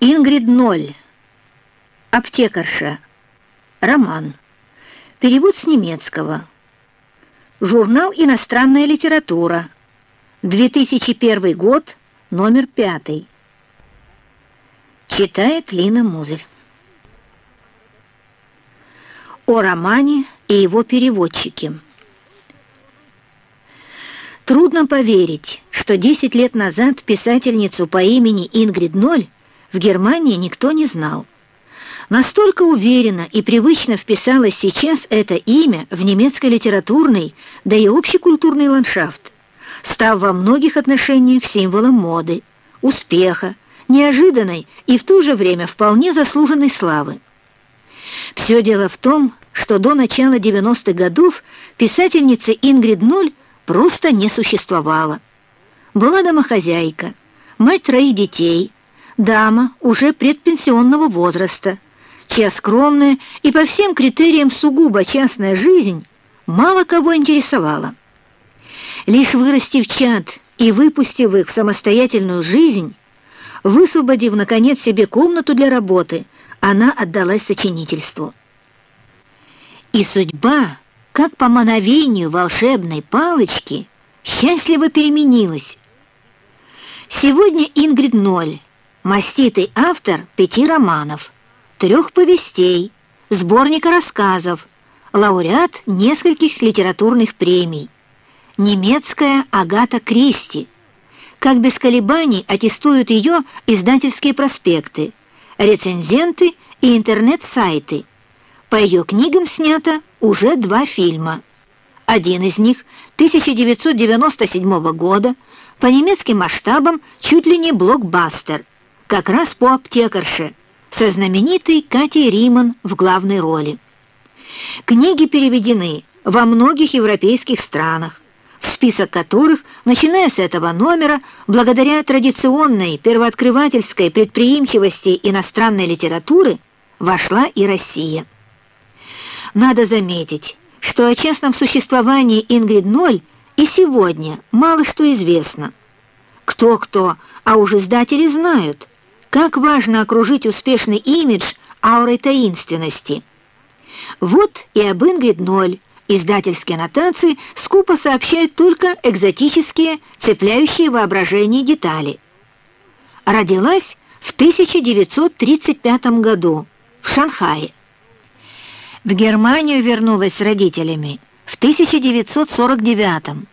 Ингрид Ноль. Аптекарша. Роман. Перевод с немецкого. Журнал «Иностранная литература». 2001 год, номер пятый. Читает Лина Музырь. О романе и его переводчике. Трудно поверить, что 10 лет назад писательницу по имени Ингрид Ноль в Германии никто не знал. Настолько уверенно и привычно вписалось сейчас это имя в немецкий литературный, да и общекультурный ландшафт, став во многих отношениях символом моды, успеха, неожиданной и в то же время вполне заслуженной славы. Все дело в том, что до начала 90-х годов писательница Ингрид Ноль просто не существовала. Была домохозяйка, мать троих детей, дама уже предпенсионного возраста, чья скромная и по всем критериям сугубо частная жизнь мало кого интересовала. Лишь вырастив чад и выпустив их в самостоятельную жизнь, высвободив, наконец, себе комнату для работы, она отдалась сочинительству. И судьба как по мановению волшебной палочки, счастливо переменилась. Сегодня Ингрид Ноль, маститый автор пяти романов, трех повестей, сборника рассказов, лауреат нескольких литературных премий, немецкая Агата Кристи, как без колебаний аттестуют ее издательские проспекты, рецензенты и интернет-сайты. По ее книгам снято уже два фильма. Один из них 1997 года, по немецким масштабам чуть ли не блокбастер, как раз по аптекарше, со знаменитой Катей Риман в главной роли. Книги переведены во многих европейских странах, в список которых, начиная с этого номера, благодаря традиционной первооткрывательской предприимчивости иностранной литературы, вошла и Россия. Надо заметить, что о частном существовании Ингрид Ноль и сегодня мало что известно. Кто-кто, а уж издатели знают, как важно окружить успешный имидж аурой таинственности. Вот и об Ингрид Ноль издательские аннотации скупо сообщают только экзотические, цепляющие воображение детали. Родилась в 1935 году в Шанхае. В Германию вернулась с родителями в 1949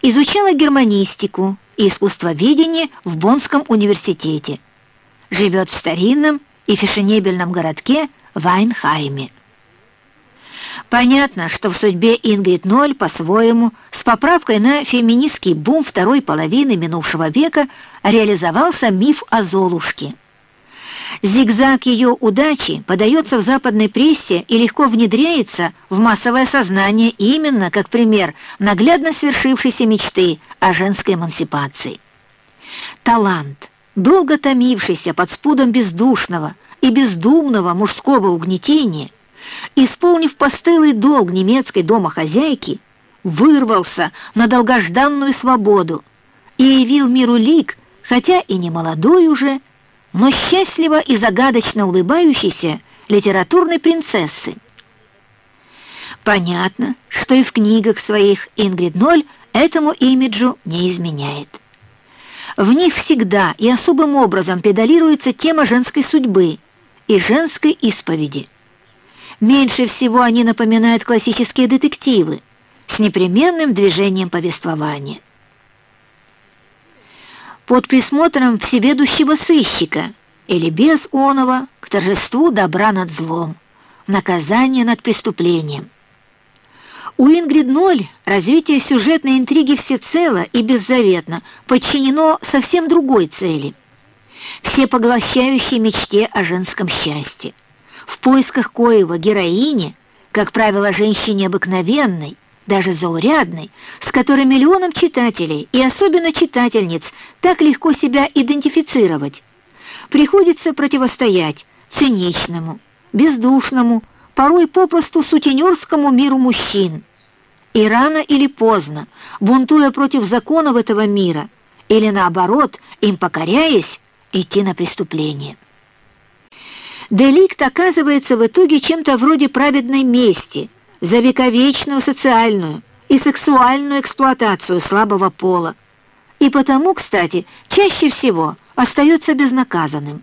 Изучала германистику и искусствоведение в Боннском университете. Живет в старинном и фешенебельном городке Вайнхайме. Понятно, что в судьбе Ингрид Ноль по-своему, с поправкой на феминистский бум второй половины минувшего века, реализовался миф о Золушке – Зигзаг ее удачи подается в западной прессе и легко внедряется в массовое сознание именно как пример наглядно свершившейся мечты о женской эмансипации. Талант, долго томившийся под спудом бездушного и бездумного мужского угнетения, исполнив постылый долг немецкой домохозяйки, вырвался на долгожданную свободу и явил миру лик, хотя и не молодой уже, но счастливо и загадочно улыбающейся литературной принцессы. Понятно, что и в книгах своих Ингрид Ноль этому имиджу не изменяет. В них всегда и особым образом педалируется тема женской судьбы и женской исповеди. Меньше всего они напоминают классические детективы с непременным движением повествования под присмотром всеведущего сыщика или без оного к торжеству добра над злом, наказание над преступлением. У Ингрид Ноль развитие сюжетной интриги всецело и беззаветно подчинено совсем другой цели – всепоглощающей мечте о женском счастье, в поисках коего героини, как правило, женщине обыкновенной, даже заурядной, с которой миллионам читателей и особенно читательниц так легко себя идентифицировать, приходится противостоять циничному, бездушному, порой попросту сутенерскому миру мужчин. И рано или поздно, бунтуя против законов этого мира, или наоборот, им покоряясь, идти на преступление. Деликт оказывается в итоге чем-то вроде праведной мести за вековечную социальную и сексуальную эксплуатацию слабого пола, и потому, кстати, чаще всего остается безнаказанным.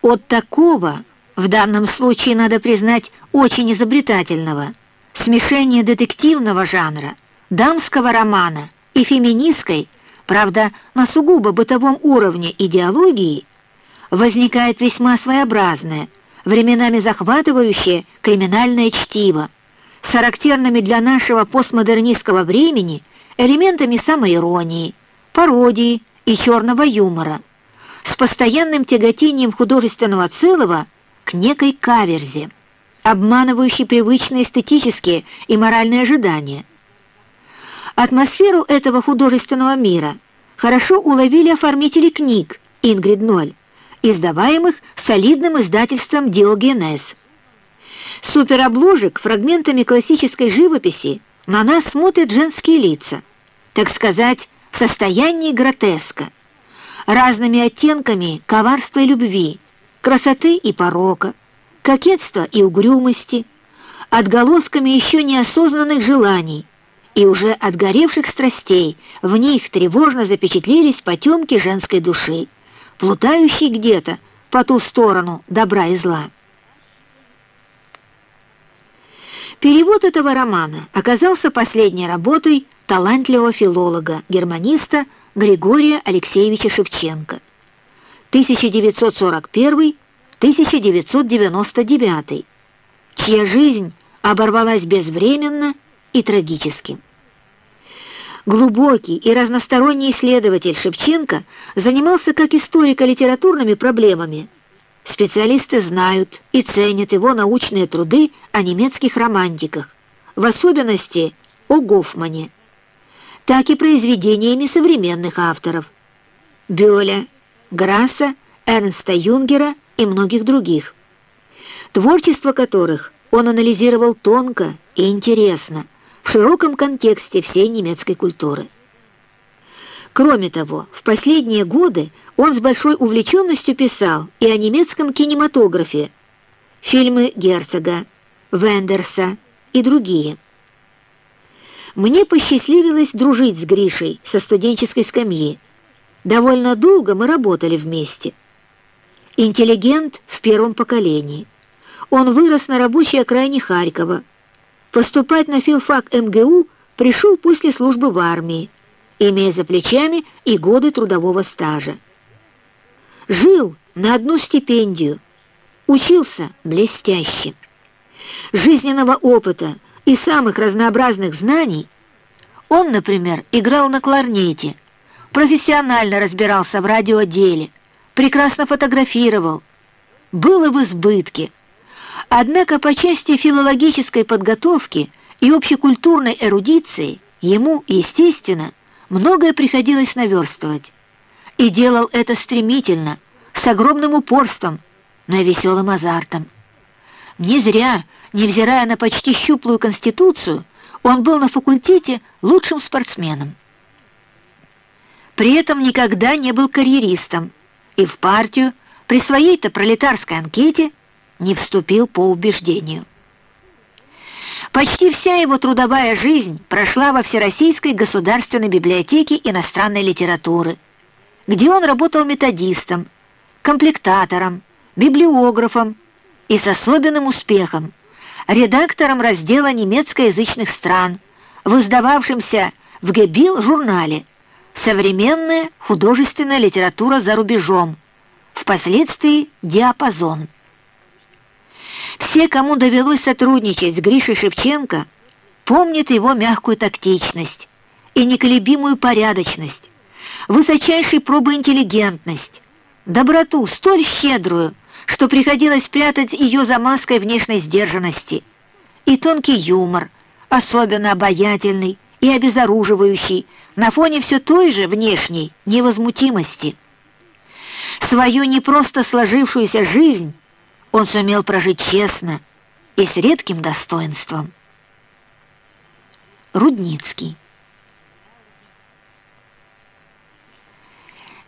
От такого, в данном случае надо признать очень изобретательного, смешения детективного жанра, дамского романа и феминистской, правда, на сугубо бытовом уровне идеологии, возникает весьма своеобразное, временами захватывающее криминальное чтиво, с характерными для нашего постмодернистского времени элементами самоиронии, пародии и черного юмора, с постоянным тяготением художественного целого к некой каверзе, обманывающей привычные эстетические и моральные ожидания. Атмосферу этого художественного мира хорошо уловили оформители книг Ингрид Ноль, издаваемых солидным издательством «Диогенез». Суперобложек фрагментами классической живописи на нас смотрят женские лица, так сказать, в состоянии гротеска, разными оттенками коварства и любви, красоты и порока, кокетства и угрюмости, отголосками еще неосознанных желаний и уже отгоревших страстей, в них тревожно запечатлелись потемки женской души, плутающей где-то по ту сторону добра и зла. Перевод этого романа оказался последней работой талантливого филолога, германиста Григория Алексеевича Шевченко. 1941-1999, чья жизнь оборвалась безвременно и трагически. Глубокий и разносторонний исследователь Шевченко занимался как историко-литературными проблемами. Специалисты знают и ценят его научные труды о немецких романтиках, в особенности о Гофмане – так и произведениями современных авторов Бёля, Грасса, Эрнста Юнгера и многих других, творчество которых он анализировал тонко и интересно в широком контексте всей немецкой культуры. Кроме того, в последние годы он с большой увлеченностью писал и о немецком кинематографе, фильмы Герцога, Вендерса и другие – мне посчастливилось дружить с Гришей со студенческой скамьи. Довольно долго мы работали вместе. Интеллигент в первом поколении. Он вырос на рабочей окраине Харькова. Поступать на филфак МГУ пришел после службы в армии, имея за плечами и годы трудового стажа. Жил на одну стипендию, учился блестяще. Жизненного опыта – и самых разнообразных знаний, он, например, играл на кларнете, профессионально разбирался в радиоделе, прекрасно фотографировал, был и в избытке. Однако по части филологической подготовки и общекультурной эрудиции ему, естественно, многое приходилось наверстывать. И делал это стремительно, с огромным упорством, но и веселым азартом. Не зря Невзирая на почти щуплую конституцию, он был на факультете лучшим спортсменом. При этом никогда не был карьеристом и в партию при своей-то пролетарской анкете не вступил по убеждению. Почти вся его трудовая жизнь прошла во Всероссийской государственной библиотеке иностранной литературы, где он работал методистом, комплектатором, библиографом и с особенным успехом редактором раздела немецкоязычных стран в в Гебил журнале «Современная художественная литература за рубежом», впоследствии «Диапазон». Все, кому довелось сотрудничать с Гришей Шевченко, помнят его мягкую тактичность и неколебимую порядочность, высочайшей пробы интеллигентность, доброту столь щедрую, что приходилось прятать ее за маской внешней сдержанности, и тонкий юмор, особенно обаятельный и обезоруживающий, на фоне все той же внешней невозмутимости. Свою не просто сложившуюся жизнь он сумел прожить честно и с редким достоинством. Рудницкий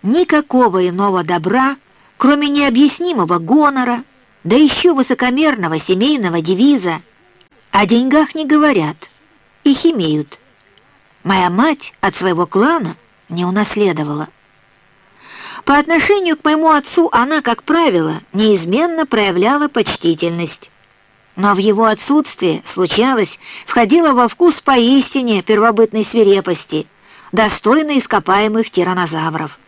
Никакого иного добра, кроме необъяснимого гонора, да еще высокомерного семейного девиза. О деньгах не говорят, их имеют. Моя мать от своего клана не унаследовала. По отношению к моему отцу она, как правило, неизменно проявляла почтительность. Но в его отсутствие, случалось, входила во вкус поистине первобытной свирепости, достойной ископаемых тиранозавров.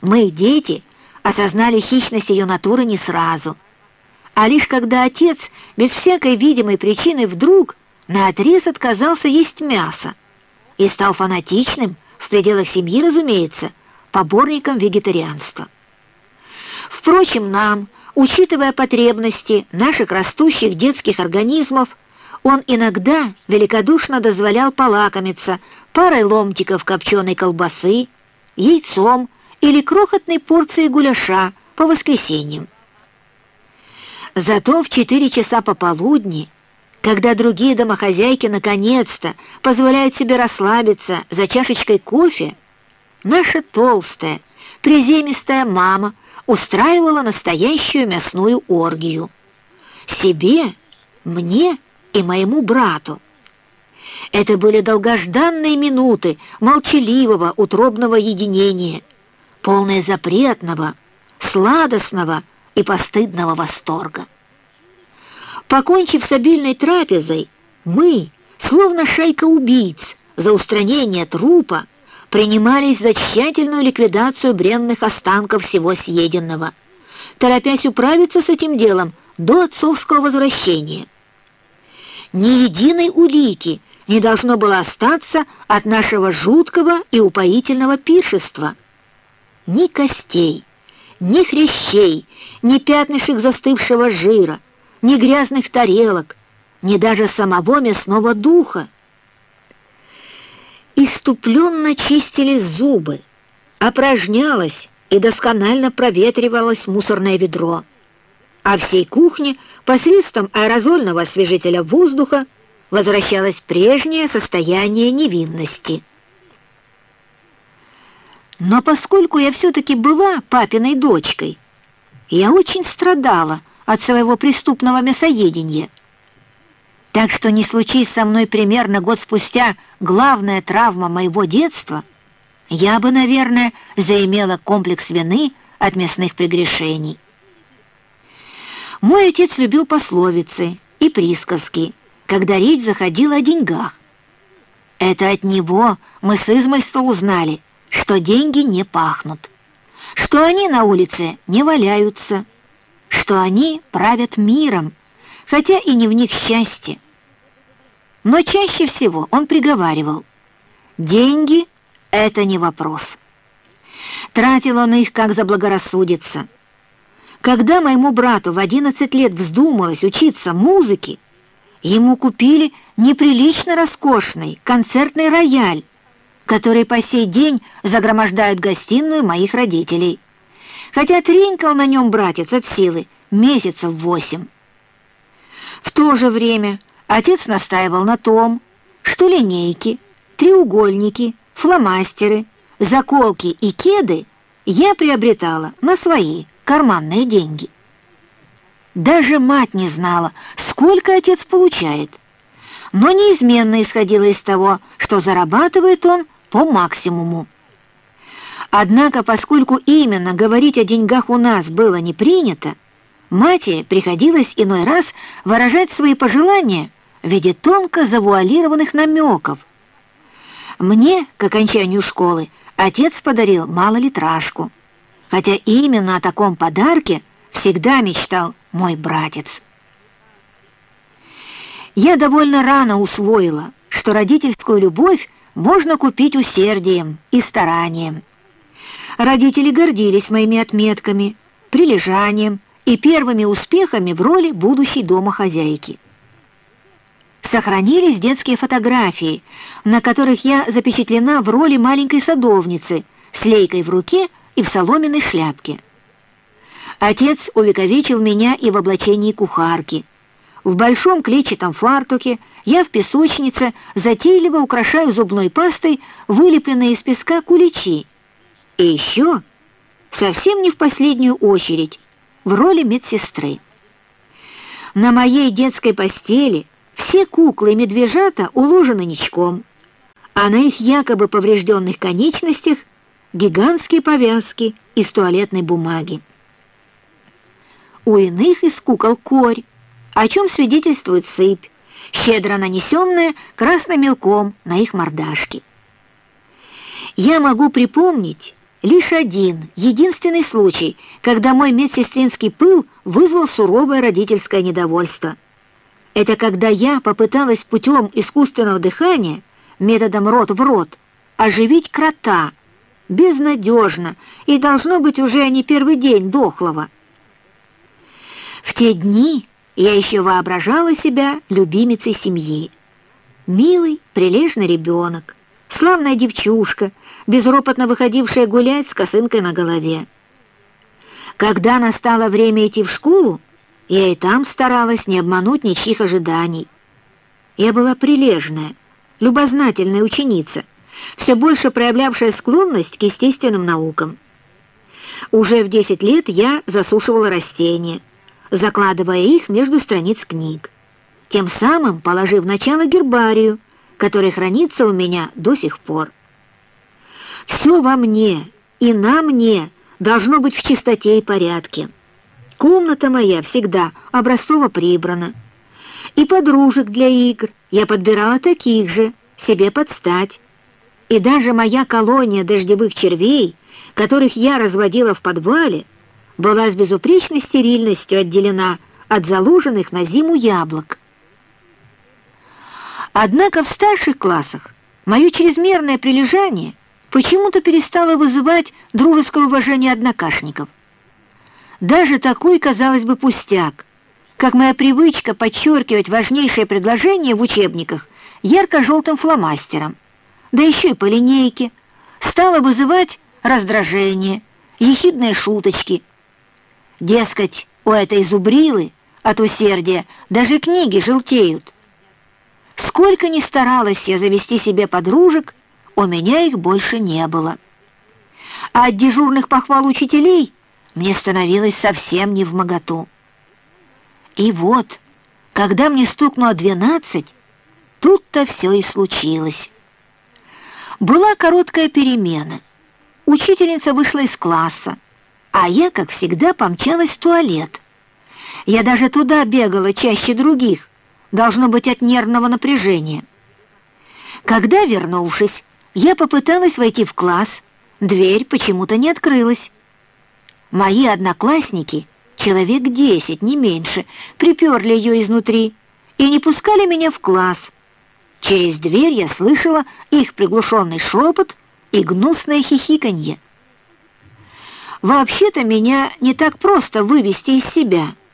Мы, дети, осознали хищность ее натуры не сразу, а лишь когда отец без всякой видимой причины вдруг наотрез отказался есть мясо и стал фанатичным, в пределах семьи, разумеется, поборником вегетарианства. Впрочем, нам, учитывая потребности наших растущих детских организмов, он иногда великодушно дозволял полакомиться парой ломтиков копченой колбасы, яйцом или крохотной порцией гуляша по воскресеньям. Зато в четыре часа пополудни, когда другие домохозяйки наконец-то позволяют себе расслабиться за чашечкой кофе, наша толстая, приземистая мама устраивала настоящую мясную оргию. Себе, мне и моему брату. Это были долгожданные минуты молчаливого утробного единения, полное запретного, сладостного и постыдного восторга. Покончив с обильной трапезой, мы, словно шайка убийц, за устранение трупа, принимались за тщательную ликвидацию бренных останков всего съеденного, торопясь управиться с этим делом до отцовского возвращения. Ни единой улики не должно было остаться от нашего жуткого и упоительного пиршества — ни костей, ни хрящей, ни пятнышек застывшего жира, ни грязных тарелок, ни даже самого мясного духа. Иступленно чистили зубы, опражнялось и досконально проветривалось мусорное ведро, а всей кухне посредством аэрозольного освежителя воздуха возвращалось прежнее состояние невинности. Но поскольку я все-таки была папиной дочкой, я очень страдала от своего преступного мясоедения. Так что не случись со мной примерно год спустя главная травма моего детства, я бы, наверное, заимела комплекс вины от мясных прегрешений. Мой отец любил пословицы и присказки, когда речь заходила о деньгах. Это от него мы с измольства узнали, что деньги не пахнут, что они на улице не валяются, что они правят миром, хотя и не в них счастье. Но чаще всего он приговаривал, деньги — это не вопрос. Тратил он их, как заблагорассудится. Когда моему брату в 11 лет вздумалось учиться музыке, ему купили неприлично роскошный концертный рояль, которые по сей день загромождают гостиную моих родителей. Хотя тренькал на нем братец от силы месяцев восемь. В то же время отец настаивал на том, что линейки, треугольники, фломастеры, заколки и кеды я приобретала на свои карманные деньги. Даже мать не знала, сколько отец получает, но неизменно исходила из того, что зарабатывает он по максимуму. Однако, поскольку именно говорить о деньгах у нас было не принято, матери приходилось иной раз выражать свои пожелания в виде тонко завуалированных намеков. Мне, к окончанию школы, отец подарил малолитражку, хотя именно о таком подарке всегда мечтал мой братец. Я довольно рано усвоила, что родительскую любовь можно купить усердием и старанием. Родители гордились моими отметками, прилежанием и первыми успехами в роли будущей домохозяйки. Сохранились детские фотографии, на которых я запечатлена в роли маленькой садовницы с лейкой в руке и в соломенной шляпке. Отец увековечил меня и в облачении кухарки. В большом клетчатом фартуке я в песочнице затейливо украшаю зубной пастой вылепленные из песка куличи, И еще, совсем не в последнюю очередь, в роли медсестры. На моей детской постели все куклы и медвежата уложены ничком, а на их якобы поврежденных конечностях гигантские повязки из туалетной бумаги. У иных из кукол корь, о чем свидетельствует сыпь, щедро нанесенная красным мелком на их мордашки. Я могу припомнить лишь один, единственный случай, когда мой медсестринский пыл вызвал суровое родительское недовольство. Это когда я попыталась путем искусственного дыхания, методом рот в рот, оживить крота, безнадежно, и должно быть уже не первый день дохлого. В те дни я еще воображала себя любимицей семьи. Милый, прилежный ребенок, славная девчушка, безропотно выходившая гулять с косынкой на голове. Когда настало время идти в школу, я и там старалась не обмануть ничьих ожиданий. Я была прилежная, любознательная ученица, все больше проявлявшая склонность к естественным наукам. Уже в 10 лет я засушивала растения, закладывая их между страниц книг, тем самым положив начало гербарию, который хранится у меня до сих пор. Все во мне и на мне должно быть в чистоте и порядке. Комната моя всегда образцово прибрана. И подружек для игр я подбирала таких же, себе подстать. И даже моя колония дождевых червей, которых я разводила в подвале, была с безупречной стерильностью отделена от заложенных на зиму яблок. Однако в старших классах мое чрезмерное прилежание почему-то перестало вызывать дружеское уважение однокашников. Даже такой, казалось бы, пустяк, как моя привычка подчеркивать важнейшие предложения в учебниках ярко-желтым фломастером, да еще и по линейке, стала вызывать раздражение, ехидные шуточки. Дескать, у этой зубрилы от усердия даже книги желтеют. Сколько ни старалась я завести себе подружек, у меня их больше не было. А от дежурных похвал учителей мне становилось совсем не в моготу. И вот, когда мне стукнуло двенадцать, тут-то все и случилось. Была короткая перемена. Учительница вышла из класса, а я, как всегда, помчалась в туалет. Я даже туда бегала чаще других, должно быть от нервного напряжения. Когда, вернувшись, я попыталась войти в класс, дверь почему-то не открылась. Мои одноклассники, человек десять, не меньше, приперли ее изнутри и не пускали меня в класс. Через дверь я слышала их приглушенный шепот и гнусное хихиканье. Вообще-то меня не так просто вывести из себя —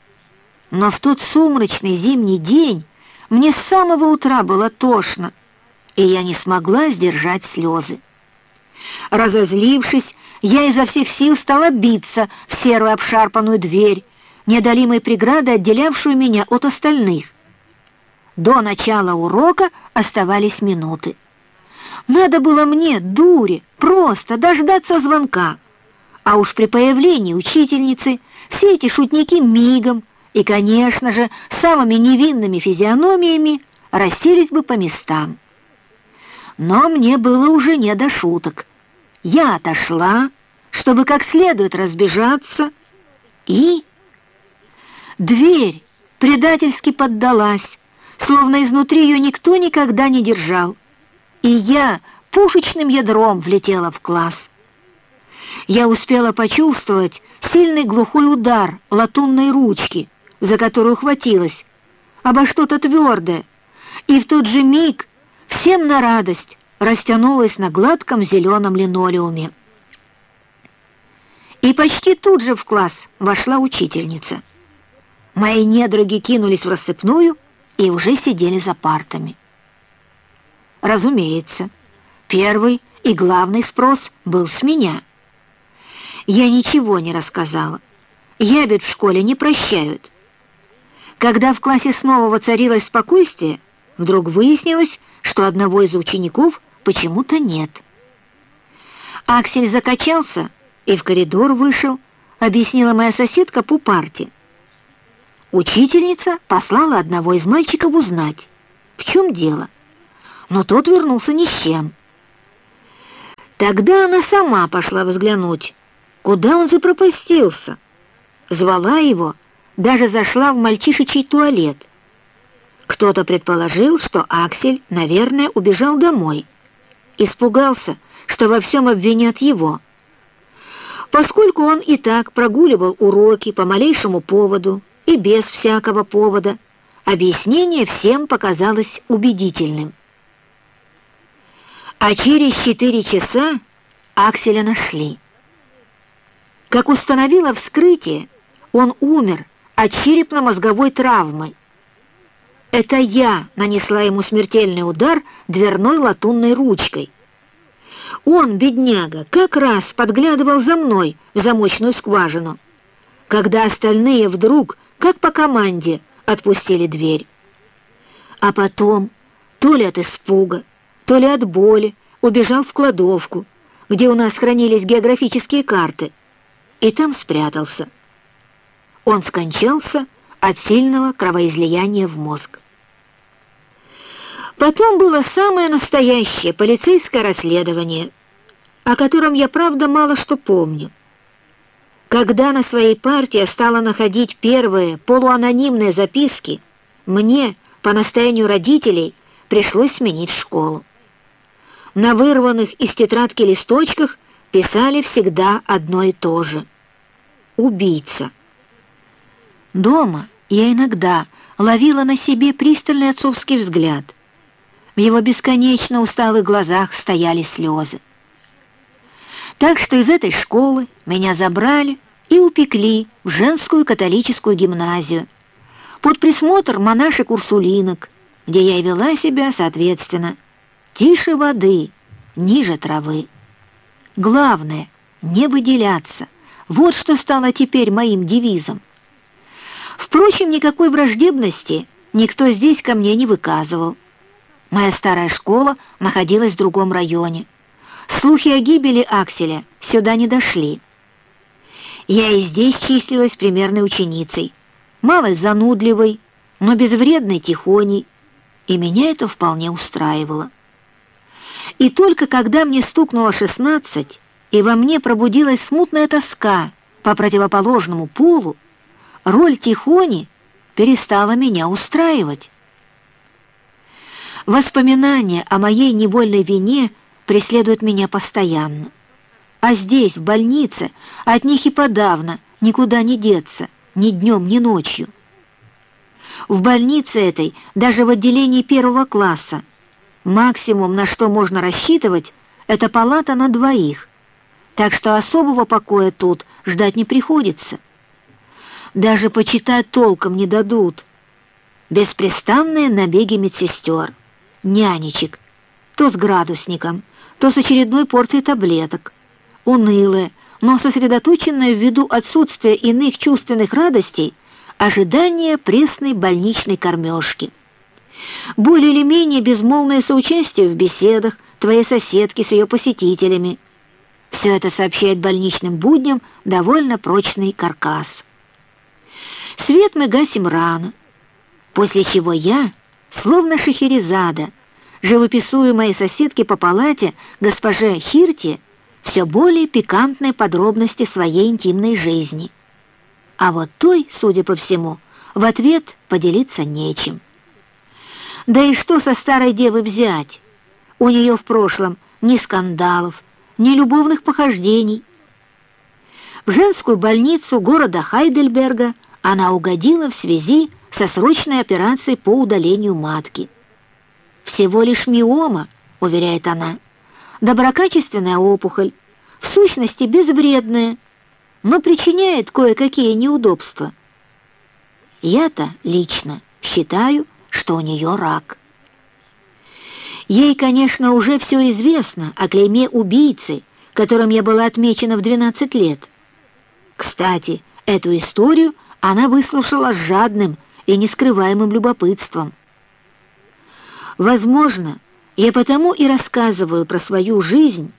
но в тот сумрачный зимний день мне с самого утра было тошно, и я не смогла сдержать слезы. Разозлившись, я изо всех сил стала биться в серую обшарпанную дверь, неодолимой преградой, отделявшую меня от остальных. До начала урока оставались минуты. Надо было мне, дуре, просто дождаться звонка. А уж при появлении учительницы все эти шутники мигом, и, конечно же, самыми невинными физиономиями расселись бы по местам. Но мне было уже не до шуток. Я отошла, чтобы как следует разбежаться, и... Дверь предательски поддалась, словно изнутри ее никто никогда не держал, и я пушечным ядром влетела в класс. Я успела почувствовать сильный глухой удар латунной ручки, за которую хватилась, обо что-то твердое, и в тот же миг всем на радость растянулась на гладком зеленом линолеуме. И почти тут же в класс вошла учительница. Мои недруги кинулись в рассыпную и уже сидели за партами. Разумеется, первый и главный спрос был с меня. Я ничего не рассказала. Ябед в школе не прощают. Когда в классе снова воцарилось спокойствие, вдруг выяснилось, что одного из учеников почему-то нет. Аксель закачался и в коридор вышел, объяснила моя соседка по парте. Учительница послала одного из мальчиков узнать, в чем дело, но тот вернулся ни с чем. Тогда она сама пошла взглянуть, куда он запропастился. Звала его, даже зашла в мальчишечий туалет. Кто-то предположил, что Аксель, наверное, убежал домой. Испугался, что во всем обвинят его. Поскольку он и так прогуливал уроки по малейшему поводу и без всякого повода, объяснение всем показалось убедительным. А через четыре часа Акселя нашли. Как установило вскрытие, он умер от черепно-мозговой травмы. Это я нанесла ему смертельный удар дверной латунной ручкой. Он, бедняга, как раз подглядывал за мной в замочную скважину, когда остальные вдруг, как по команде, отпустили дверь. А потом, то ли от испуга, то ли от боли, убежал в кладовку, где у нас хранились географические карты, и там спрятался. Он скончался от сильного кровоизлияния в мозг. Потом было самое настоящее полицейское расследование, о котором я, правда, мало что помню. Когда на своей партии я стала находить первые полуанонимные записки, мне, по настоянию родителей, пришлось сменить школу. На вырванных из тетрадки листочках писали всегда одно и то же. «Убийца». Дома я иногда ловила на себе пристальный отцовский взгляд. В его бесконечно усталых глазах стояли слезы. Так что из этой школы меня забрали и упекли в женскую католическую гимназию под присмотр монашек-урсулинок, где я вела себя соответственно. Тише воды, ниже травы. Главное — не выделяться. Вот что стало теперь моим девизом. Впрочем, никакой враждебности никто здесь ко мне не выказывал. Моя старая школа находилась в другом районе. Слухи о гибели Акселя сюда не дошли. Я и здесь числилась примерной ученицей, малой занудливой, но безвредной тихоней, и меня это вполне устраивало. И только когда мне стукнуло шестнадцать, и во мне пробудилась смутная тоска по противоположному полу, роль Тихони перестала меня устраивать. Воспоминания о моей невольной вине преследуют меня постоянно. А здесь, в больнице, от них и подавно никуда не деться, ни днем, ни ночью. В больнице этой, даже в отделении первого класса, максимум, на что можно рассчитывать, это палата на двоих, так что особого покоя тут ждать не приходится. Даже почитать толком не дадут. Беспрестанные набеги медсестер, нянечек, то с градусником, то с очередной порцией таблеток, унылое, но сосредоточенное ввиду отсутствия иных чувственных радостей ожидание пресной больничной кормежки. Более или менее безмолвное соучастие в беседах твоей соседки с ее посетителями. Все это сообщает больничным будням довольно прочный каркас. Свет мы гасим рано, после чего я, словно Шахерезада, живописую моей соседке по палате, госпоже Хирти, все более пикантные подробности своей интимной жизни. А вот той, судя по всему, в ответ поделиться нечем. Да и что со старой девой взять? У нее в прошлом ни скандалов, ни любовных похождений. В женскую больницу города Хайдельберга она угодила в связи со срочной операцией по удалению матки. «Всего лишь миома», — уверяет она, — «доброкачественная опухоль, в сущности безвредная, но причиняет кое-какие неудобства». Я-то лично считаю, что у нее рак. Ей, конечно, уже все известно о клейме убийцы, которым я была отмечена в 12 лет. Кстати, эту историю она выслушала с жадным и нескрываемым любопытством. Возможно, я потому и рассказываю про свою жизнь,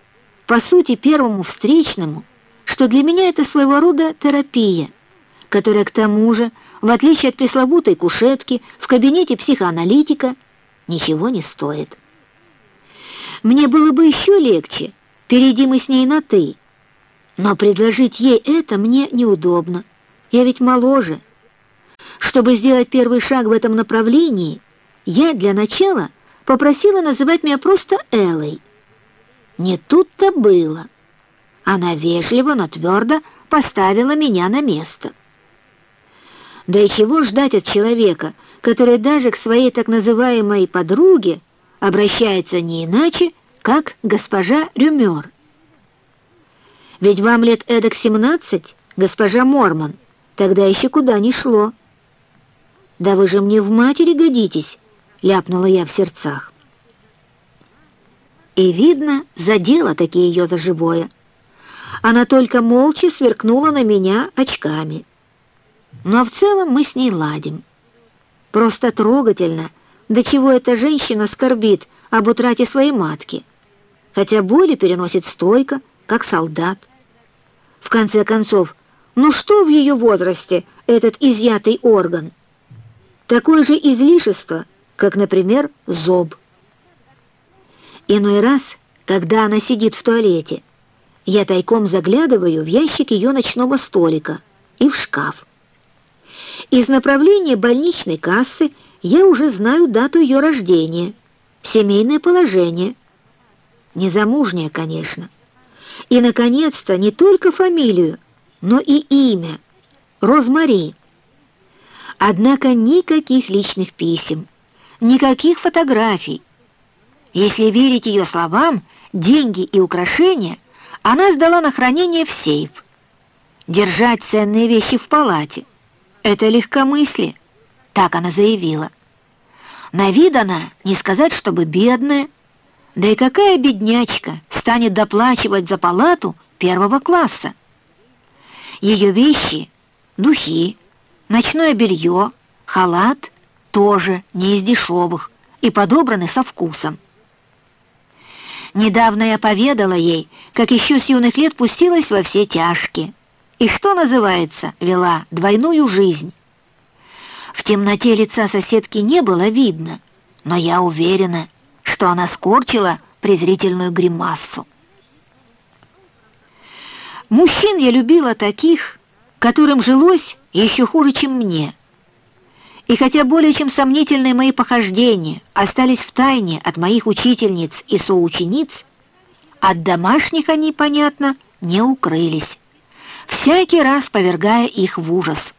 по сути первому встречному, что для меня это своего рода терапия, которая к тому же, в отличие от пресловутой кушетки в кабинете психоаналитика, ничего не стоит. Мне было бы еще легче, перейди мы с ней на «ты», но предложить ей это мне неудобно. Я ведь моложе. Чтобы сделать первый шаг в этом направлении, я для начала попросила называть меня просто Эллой. Не тут-то было. Она вежливо, но твердо поставила меня на место. Да и чего ждать от человека, который даже к своей так называемой подруге обращается не иначе, как госпожа Рюмер? Ведь вам лет эдак семнадцать, госпожа Мормон, тогда еще куда ни шло. «Да вы же мне в матери годитесь!» — ляпнула я в сердцах. И, видно, задела такие ее за живое. Она только молча сверкнула на меня очками. Но в целом мы с ней ладим. Просто трогательно, до чего эта женщина скорбит об утрате своей матки, хотя боли переносит стойко, как солдат. В конце концов, ну что в ее возрасте этот изъятый орган? Такое же излишество, как, например, зоб. Иной раз, когда она сидит в туалете, я тайком заглядываю в ящик ее ночного столика и в шкаф. Из направления больничной кассы я уже знаю дату ее рождения, семейное положение. Незамужняя, конечно. И, наконец-то, не только фамилию, но и имя — Розмари. Однако никаких личных писем, никаких фотографий, если верить ее словам, деньги и украшения она сдала на хранение в сейф. Держать ценные вещи в палате — это легкомыслие, так она заявила. На вид она, не сказать, чтобы бедная, да и какая беднячка станет доплачивать за палату первого класса? Ее вещи, духи, ночное белье, халат тоже не из дешевых и подобраны со вкусом. Недавно я поведала ей, как еще с юных лет пустилась во все тяжкие. И что называется, вела двойную жизнь. В темноте лица соседки не было видно, но я уверена, что она скорчила презрительную гримассу. Мужчин я любила таких, которым жилось еще хуже, чем мне. И хотя более чем сомнительные мои похождения остались в тайне от моих учительниц и соучениц, от домашних они, понятно, не укрылись, всякий раз повергая их в ужас.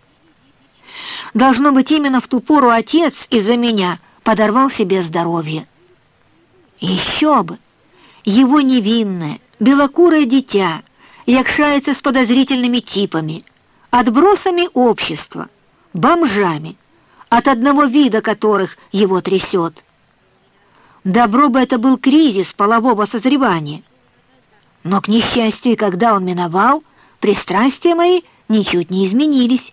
Должно быть, именно в ту пору отец из-за меня подорвал себе здоровье. Еще бы! Его невинное, белокурое дитя якшается с подозрительными типами, отбросами общества, бомжами, от одного вида которых его трясет. Добро бы это был кризис полового созревания. Но, к несчастью, когда он миновал, пристрастия мои ничуть не изменились.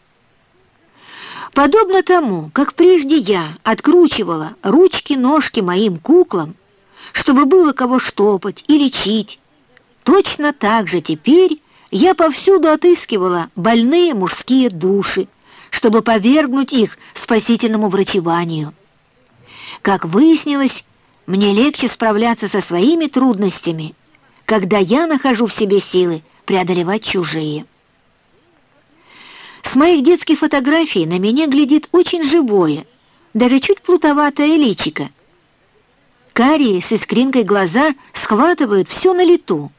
Подобно тому, как прежде я откручивала ручки-ножки моим куклам, чтобы было кого штопать и лечить, точно так же теперь я повсюду отыскивала больные мужские души, чтобы повергнуть их спасительному врачеванию. Как выяснилось, мне легче справляться со своими трудностями, когда я нахожу в себе силы преодолевать чужие. С моих детских фотографий на меня глядит очень живое, даже чуть плутоватое личико. Карие с искринкой глаза схватывают все на лету.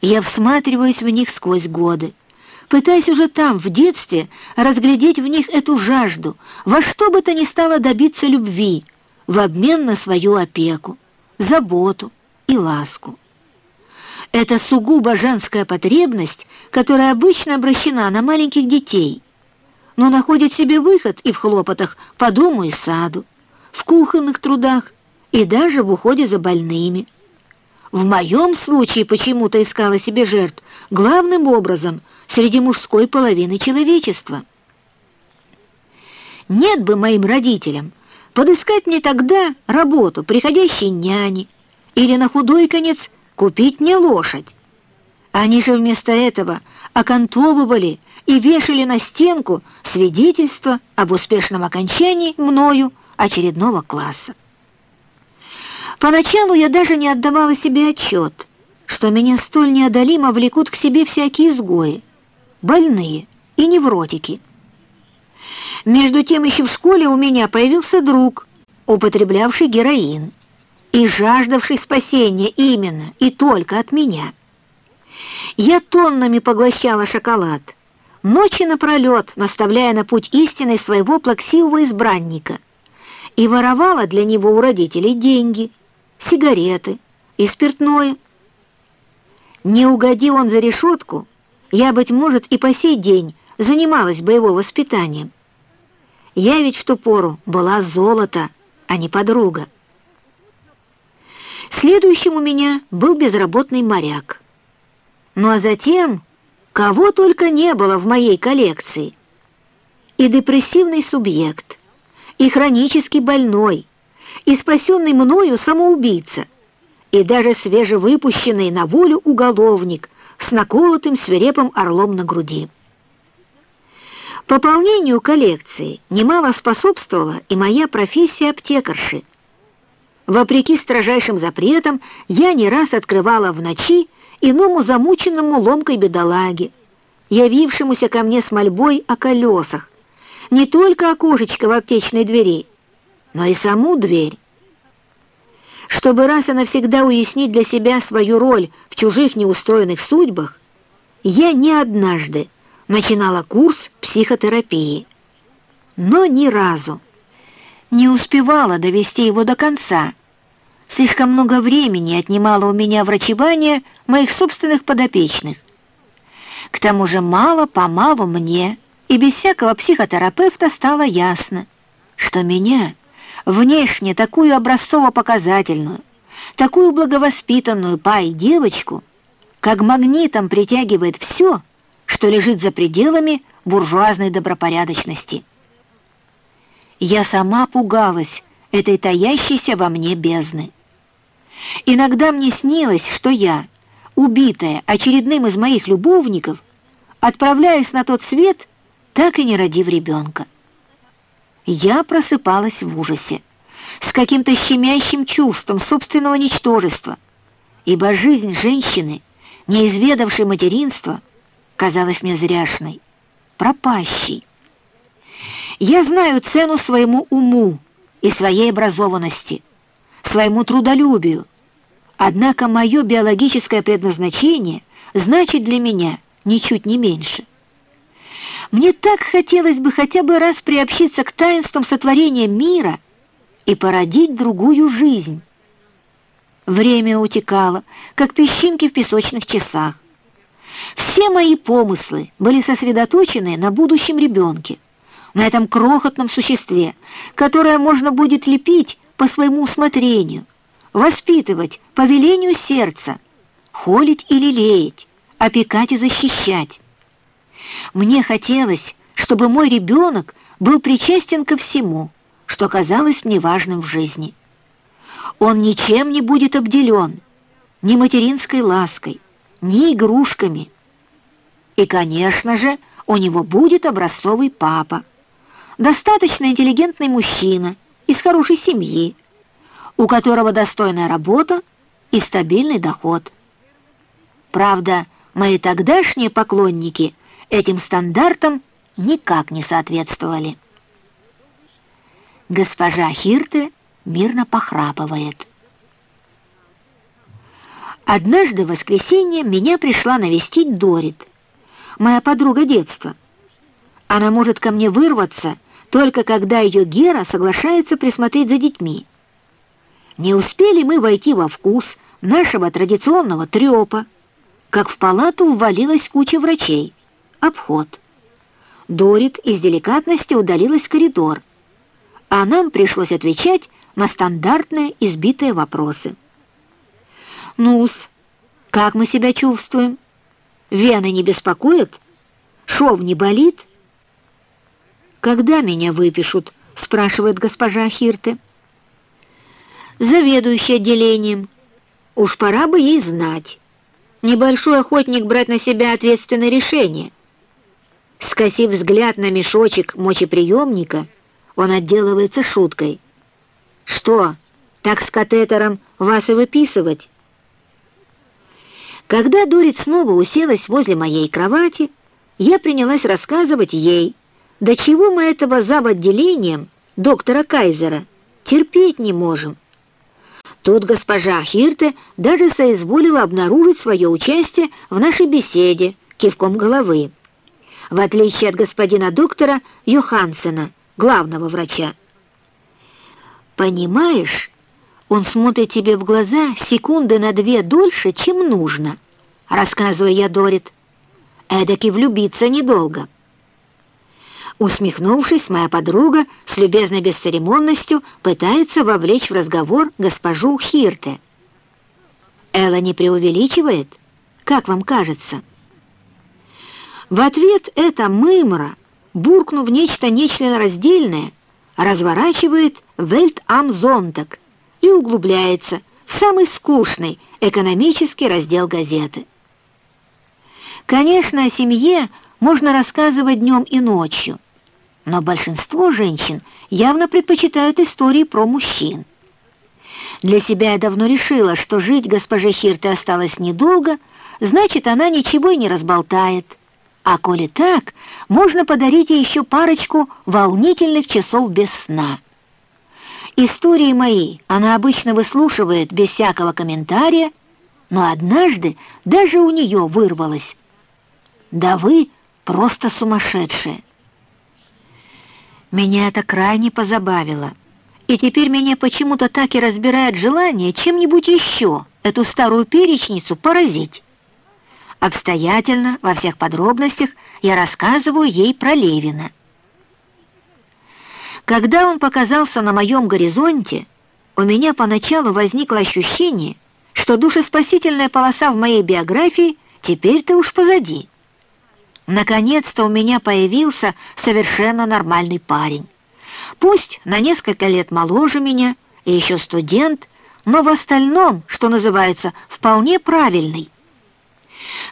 Я всматриваюсь в них сквозь годы пытаясь уже там, в детстве, разглядеть в них эту жажду, во что бы то ни стало добиться любви, в обмен на свою опеку, заботу и ласку. Это сугубо женская потребность, которая обычно обращена на маленьких детей, но находит себе выход и в хлопотах по дому и саду, в кухонных трудах и даже в уходе за больными. В моем случае почему-то искала себе жертв главным образом среди мужской половины человечества. Нет бы моим родителям подыскать мне тогда работу приходящей няни или на худой конец купить мне лошадь. Они же вместо этого окантовывали и вешали на стенку свидетельство об успешном окончании мною очередного класса. Поначалу я даже не отдавала себе отчет, что меня столь неодолимо влекут к себе всякие изгои, больные и невротики. Между тем еще в школе у меня появился друг, употреблявший героин и жаждавший спасения именно и только от меня. Я тоннами поглощала шоколад, ночи напролет наставляя на путь истины своего плаксивого избранника, и воровала для него у родителей деньги, сигареты и спиртное. Не угоди он за решетку, я, быть может, и по сей день занималась бы его воспитанием. Я ведь в ту пору была золото, а не подруга. Следующим у меня был безработный моряк. Ну а затем, кого только не было в моей коллекции. И депрессивный субъект, и хронически больной, и спасенный мною самоубийца, и даже свежевыпущенный на волю уголовник с наколотым свирепым орлом на груди. Пополнению коллекции немало способствовала и моя профессия аптекарши. Вопреки строжайшим запретам, я не раз открывала в ночи иному замученному ломкой бедолаге, явившемуся ко мне с мольбой о колесах, не только окошечко в аптечной двери, но и саму дверь. Чтобы раз и навсегда уяснить для себя свою роль в чужих неустроенных судьбах, я не однажды начинала курс психотерапии, но ни разу не успевала довести его до конца. Слишком много времени отнимало у меня врачевание моих собственных подопечных. К тому же мало-помалу мне и без всякого психотерапевта стало ясно, что меня, внешне такую образцово-показательную, такую благовоспитанную пай девочку, как магнитом притягивает все, что лежит за пределами буржуазной добропорядочности. Я сама пугалась этой таящейся во мне бездны. Иногда мне снилось, что я, убитая очередным из моих любовников, отправляюсь на тот свет, так и не родив ребенка. Я просыпалась в ужасе, с каким-то щемящим чувством собственного ничтожества, ибо жизнь женщины, не изведавшей материнства, казалась мне зряшной, пропащей. Я знаю цену своему уму и своей образованности, своему трудолюбию, однако мое биологическое предназначение значит для меня ничуть не меньше. Мне так хотелось бы хотя бы раз приобщиться к таинствам сотворения мира и породить другую жизнь. Время утекало, как песчинки в песочных часах. Все мои помыслы были сосредоточены на будущем ребенке, на этом крохотном существе, которое можно будет лепить по своему усмотрению, воспитывать по велению сердца, холить и лелеять, опекать и защищать. Мне хотелось, чтобы мой ребенок был причастен ко всему, что казалось мне важным в жизни. Он ничем не будет обделен, ни материнской лаской, ни игрушками. И, конечно же, у него будет образцовый папа, достаточно интеллигентный мужчина из хорошей семьи, у которого достойная работа и стабильный доход. Правда, мои тогдашние поклонники этим стандартам никак не соответствовали. Госпожа Хирте мирно похрапывает. Однажды в воскресенье меня пришла навестить Дорит, моя подруга детства. Она может ко мне вырваться, только когда ее Гера соглашается присмотреть за детьми. Не успели мы войти во вкус нашего традиционного трёпа, как в палату ввалилась куча врачей. Обход. Дорит из деликатности удалилась в коридор, а нам пришлось отвечать на стандартные избитые вопросы. «Ну-с, как мы себя чувствуем? Вены не беспокоят? Шов не болит?» «Когда меня выпишут?» — спрашивает госпожа Хирте. «Заведующий отделением. Уж пора бы ей знать. Небольшой охотник брать на себя ответственное решение. Скосив взгляд на мешочек мочеприемника, он отделывается шуткой. «Что, так с катетером вас и выписывать?» Когда Дорит снова уселась возле моей кровати, я принялась рассказывать ей, до чего мы этого зав. отделением доктора Кайзера терпеть не можем. Тут госпожа Хирте даже соизволила обнаружить свое участие в нашей беседе кивком головы, в отличие от господина доктора Йохансена, главного врача. «Понимаешь, он смотрит тебе в глаза секунды на две дольше, чем нужно», рассказываю я Дорит. «Эдаки влюбиться недолго». Усмехнувшись, моя подруга с любезной бесцеремонностью пытается вовлечь в разговор госпожу Хирте. Элла не преувеличивает? Как вам кажется? В ответ эта мымра, буркнув нечто нечленораздельное, разворачивает Вельт Амзонтак и углубляется в самый скучный экономический раздел газеты. Конечно, о семье можно рассказывать днем и ночью, но большинство женщин явно предпочитают истории про мужчин. Для себя я давно решила, что жить госпоже Хирте осталось недолго, значит, она ничего и не разболтает. А коли так, можно подарить ей еще парочку волнительных часов без сна. Истории мои она обычно выслушивает без всякого комментария, но однажды даже у нее вырвалось. «Да вы просто сумасшедшие!» Меня это крайне позабавило. И теперь меня почему-то так и разбирает желание чем-нибудь еще эту старую перечницу поразить. Обстоятельно, во всех подробностях, я рассказываю ей про Левина. Когда он показался на моем горизонте, у меня поначалу возникло ощущение, что душеспасительная полоса в моей биографии теперь-то уж позади. Наконец-то у меня появился совершенно нормальный парень. Пусть на несколько лет моложе меня и еще студент, но в остальном, что называется, вполне правильный.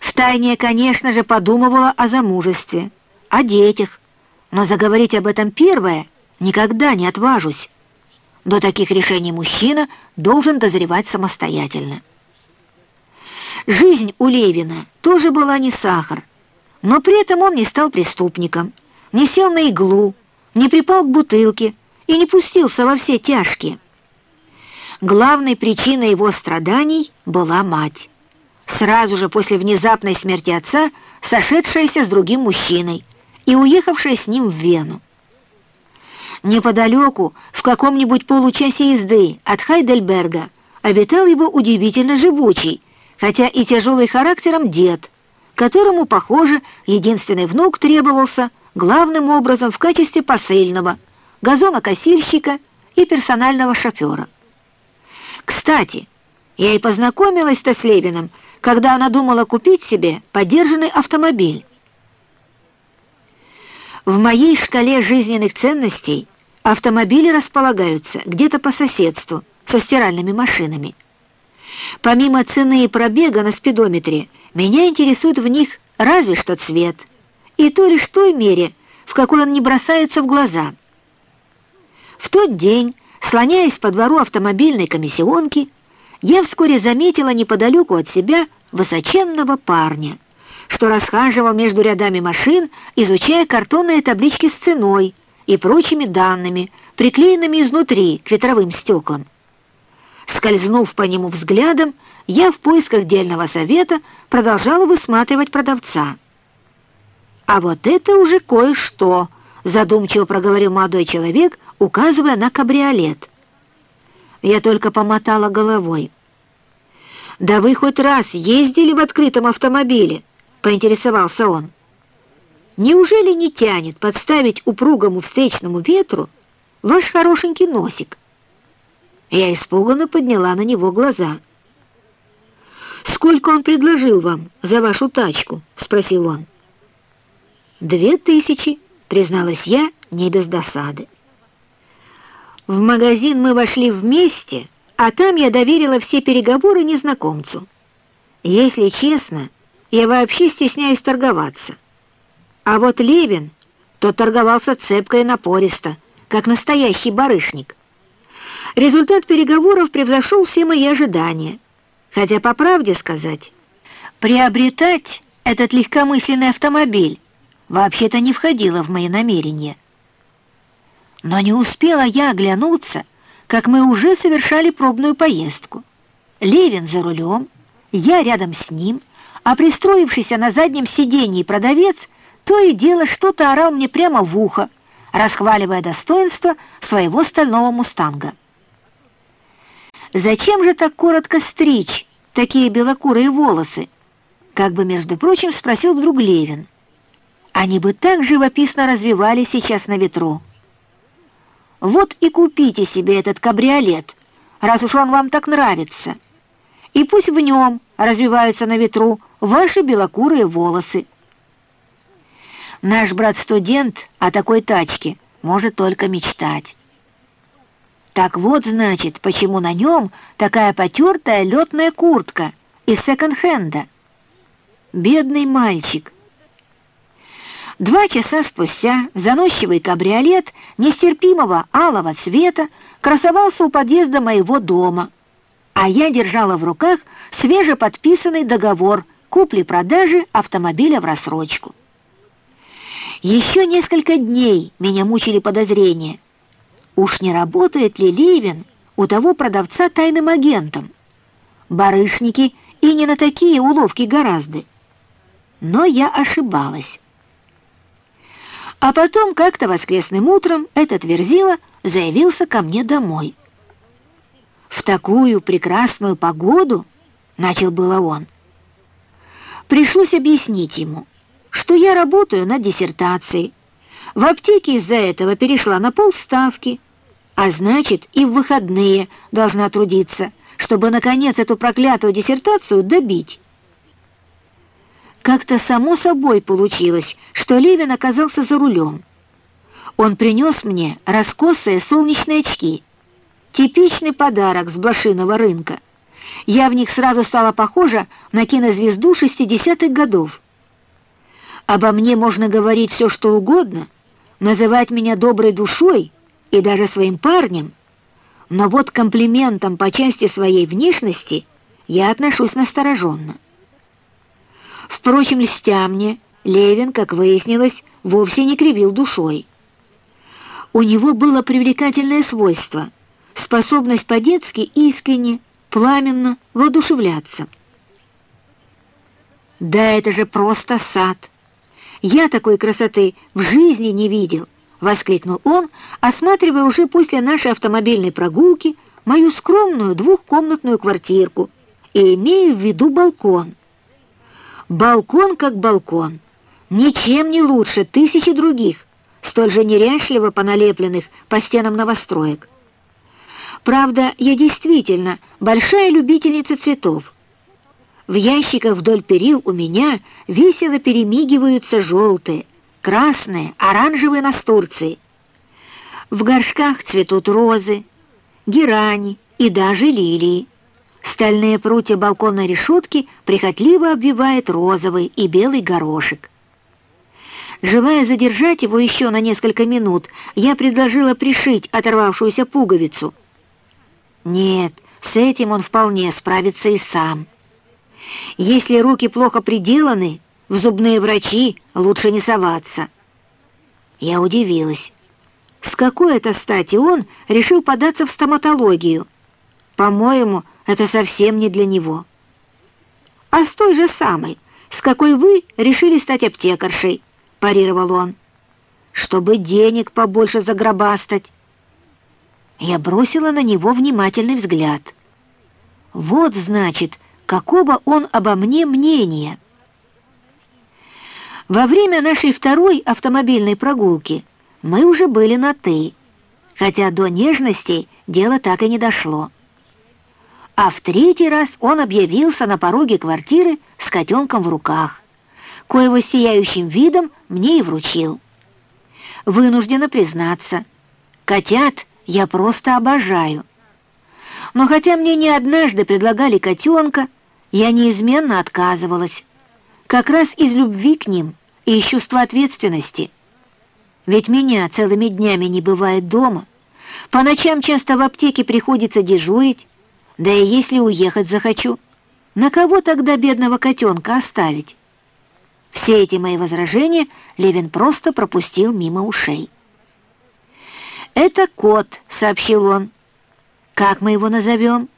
Втайне, конечно же, подумывала о замужестве, о детях, но заговорить об этом первое никогда не отважусь. До таких решений мужчина должен дозревать самостоятельно. Жизнь у Левина тоже была не сахар, но при этом он не стал преступником, не сел на иглу, не припал к бутылке и не пустился во все тяжкие. Главной причиной его страданий была мать. Сразу же после внезапной смерти отца, сошедшаяся с другим мужчиной и уехавшая с ним в Вену. Неподалеку, в каком-нибудь получасе езды от Хайдельберга, обитал его удивительно живучий, хотя и тяжелый характером дед – которому, похоже, единственный внук требовался главным образом в качестве посыльного, газонокосильщика и персонального шофера. Кстати, я и познакомилась-то с Левиным, когда она думала купить себе подержанный автомобиль. В моей шкале жизненных ценностей автомобили располагаются где-то по соседству со стиральными машинами. Помимо цены и пробега на спидометре, меня интересует в них разве что цвет, и то лишь в той мере, в какой он не бросается в глаза. В тот день, слоняясь по двору автомобильной комиссионки, я вскоре заметила неподалеку от себя высоченного парня, что расхаживал между рядами машин, изучая картонные таблички с ценой и прочими данными, приклеенными изнутри к ветровым стеклам. Скользнув по нему взглядом, я в поисках дельного совета продолжала высматривать продавца. «А вот это уже кое-что», — задумчиво проговорил молодой человек, указывая на кабриолет. Я только помотала головой. «Да вы хоть раз ездили в открытом автомобиле?» — поинтересовался он. «Неужели не тянет подставить упругому встречному ветру ваш хорошенький носик?» Я испуганно подняла на него глаза. «Сколько он предложил вам за вашу тачку?» — спросил он. «Две тысячи», — призналась я, не без досады. В магазин мы вошли вместе, А там я доверила все переговоры незнакомцу. Если честно, я вообще стесняюсь торговаться. А вот Левин, то торговался цепко и напористо, как настоящий барышник. Результат переговоров превзошел все мои ожидания. Хотя, по правде сказать, приобретать этот легкомысленный автомобиль вообще-то не входило в мои намерения. Но не успела я оглянуться, как мы уже совершали пробную поездку. Левин за рулем, я рядом с ним, а пристроившийся на заднем сиденье продавец то и дело что-то орал мне прямо в ухо, расхваливая достоинство своего стального мустанга. «Зачем же так коротко стричь такие белокурые волосы?» Как бы, между прочим, спросил вдруг Левин. Они бы так живописно развивались сейчас на ветру. Вот и купите себе этот кабриолет, раз уж он вам так нравится. И пусть в нем развиваются на ветру ваши белокурые волосы. Наш брат-студент о такой тачке может только мечтать. Так вот, значит, почему на нем такая потертая летная куртка из секонд-хенда. Бедный мальчик. Два часа спустя заносчивый кабриолет нестерпимого алого цвета красовался у подъезда моего дома, а я держала в руках свежеподписанный договор купли-продажи автомобиля в рассрочку. Еще несколько дней меня мучили подозрения. Уж не работает ли Ливен у того продавца тайным агентом? Барышники и не на такие уловки гораздо. Но я ошибалась. А потом как-то воскресным утром этот Верзила заявился ко мне домой. «В такую прекрасную погоду», — начал было он. Пришлось объяснить ему, что я работаю над диссертацией. В аптеке из-за этого перешла на полставки, а значит и в выходные должна трудиться, чтобы, наконец, эту проклятую диссертацию добить. Как-то само собой получилось, что Левин оказался за рулем. Он принес мне раскосые солнечные очки. Типичный подарок с блошиного рынка. Я в них сразу стала похожа на кинозвезду 60-х годов. Обо мне можно говорить все, что угодно, называть меня доброй душой и даже своим парнем, но вот комплиментом по части своей внешности я отношусь настороженно. Впрочем, льстя мне, Левин, как выяснилось, вовсе не кривил душой. У него было привлекательное свойство — способность по-детски искренне, пламенно воодушевляться. «Да это же просто сад! Я такой красоты в жизни не видел!» — воскликнул он, осматривая уже после нашей автомобильной прогулки мою скромную двухкомнатную квартирку и имея в виду балкон — Балкон как балкон, ничем не лучше тысячи других, столь же неряшливо поналепленных по стенам новостроек. Правда, я действительно большая любительница цветов. В ящиках вдоль перил у меня весело перемигиваются желтые, красные, оранжевые настурции. В горшках цветут розы, герани и даже лилии. Стальные прутья балконной решетки прихотливо обвивает розовый и белый горошек. Желая задержать его еще на несколько минут, я предложила пришить оторвавшуюся пуговицу. Нет, с этим он вполне справится и сам. Если руки плохо приделаны, в зубные врачи лучше не соваться. Я удивилась. С какой это стати он решил податься в стоматологию? По-моему, это совсем не для него. А с той же самой, с какой вы решили стать аптекаршей, парировал он, чтобы денег побольше загробастать. Я бросила на него внимательный взгляд. Вот, значит, какого он обо мне мнения. Во время нашей второй автомобильной прогулки мы уже были на «ты», хотя до нежностей дело так и не дошло а в третий раз он объявился на пороге квартиры с котенком в руках, коего сияющим видом мне и вручил. Вынуждена признаться, котят я просто обожаю. Но хотя мне не однажды предлагали котенка, я неизменно отказывалась. Как раз из любви к ним и из чувства ответственности. Ведь меня целыми днями не бывает дома. По ночам часто в аптеке приходится дежурить. Да и если уехать захочу, на кого тогда бедного котенка оставить? Все эти мои возражения Левин просто пропустил мимо ушей. «Это кот», — сообщил он. «Как мы его назовем?»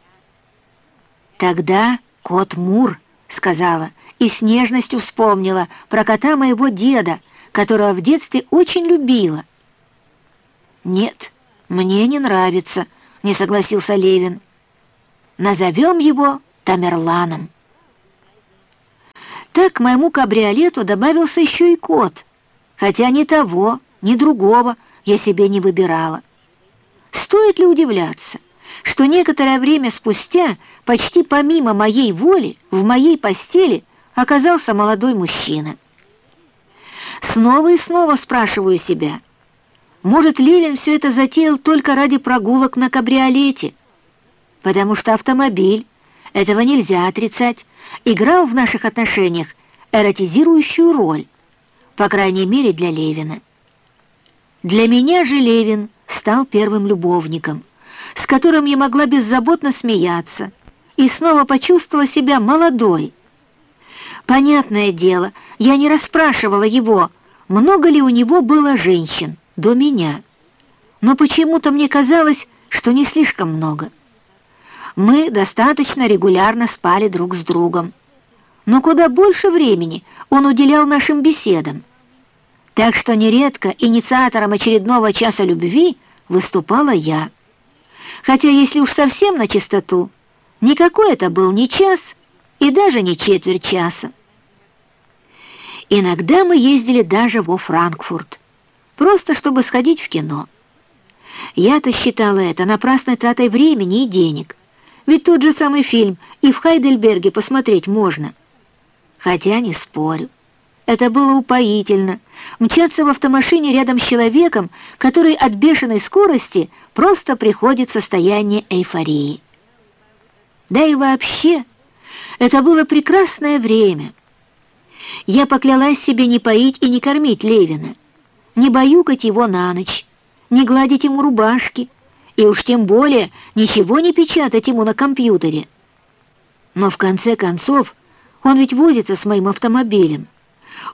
«Тогда кот Мур», — сказала, и с нежностью вспомнила про кота моего деда, которого в детстве очень любила. «Нет, мне не нравится», — не согласился Левин. «Назовем его Тамерланом». Так к моему кабриолету добавился еще и кот, хотя ни того, ни другого я себе не выбирала. Стоит ли удивляться, что некоторое время спустя, почти помимо моей воли, в моей постели оказался молодой мужчина. Снова и снова спрашиваю себя, может, Левин все это затеял только ради прогулок на кабриолете? Потому что автомобиль, этого нельзя отрицать, играл в наших отношениях эротизирующую роль, по крайней мере для Левина. Для меня же Левин стал первым любовником, с которым я могла беззаботно смеяться и снова почувствовала себя молодой. Понятное дело, я не расспрашивала его, много ли у него было женщин до меня, но почему-то мне казалось, что не слишком много. Мы достаточно регулярно спали друг с другом, но куда больше времени он уделял нашим беседам. Так что нередко инициатором очередного часа любви выступала я. Хотя, если уж совсем на чистоту, никакой это был не час и даже не четверть часа. Иногда мы ездили даже во Франкфурт, просто чтобы сходить в кино. Я-то считала это напрасной тратой времени и денег, ведь тот же самый фильм и в Хайдельберге посмотреть можно. Хотя не спорю. Это было упоительно. Мчаться в автомашине рядом с человеком, который от бешеной скорости просто приходит в состояние эйфории. Да и вообще, это было прекрасное время. Я поклялась себе не поить и не кормить Левина, не баюкать его на ночь, не гладить ему рубашки, и уж тем более ничего не печатать ему на компьютере. Но в конце концов он ведь возится с моим автомобилем.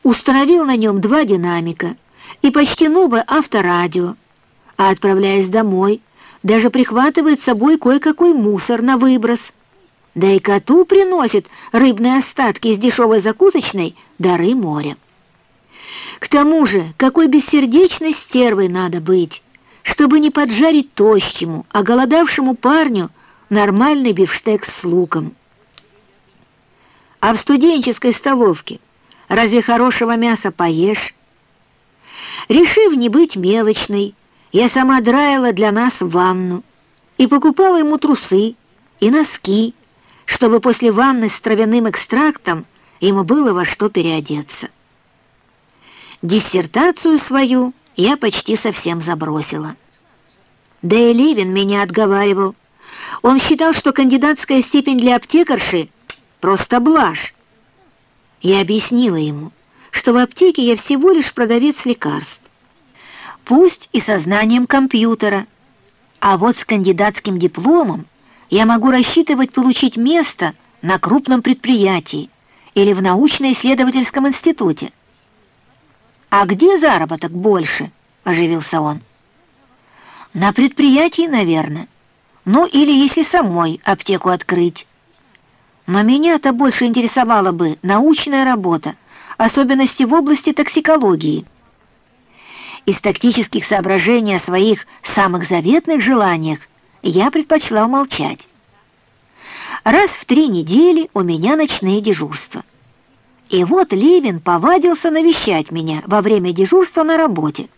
Установил на нем два динамика и почти новое авторадио, а отправляясь домой, даже прихватывает с собой кое-какой мусор на выброс. Да и коту приносит рыбные остатки из дешевой закусочной дары моря. К тому же, какой бессердечной стервой надо быть, чтобы не поджарить тощему, а голодавшему парню нормальный бифштекс с луком. А в студенческой столовке разве хорошего мяса поешь? Решив не быть мелочной, я сама драила для нас ванну и покупала ему трусы и носки, чтобы после ванны с травяным экстрактом ему было во что переодеться. Диссертацию свою я почти совсем забросила. Да и Левин меня отговаривал. Он считал, что кандидатская степень для аптекарши Просто блажь. Я объяснила ему, что в аптеке я всего лишь продавец лекарств. Пусть и со знанием компьютера, а вот с кандидатским дипломом я могу рассчитывать получить место на крупном предприятии или в научно-исследовательском институте. «А где заработок больше?» — оживился он. «На предприятии, наверное. Ну, или если самой аптеку открыть». Но меня-то больше интересовала бы научная работа, особенности в области токсикологии. Из тактических соображений о своих самых заветных желаниях я предпочла умолчать. Раз в три недели у меня ночные дежурства. И вот Левин повадился навещать меня во время дежурства на работе,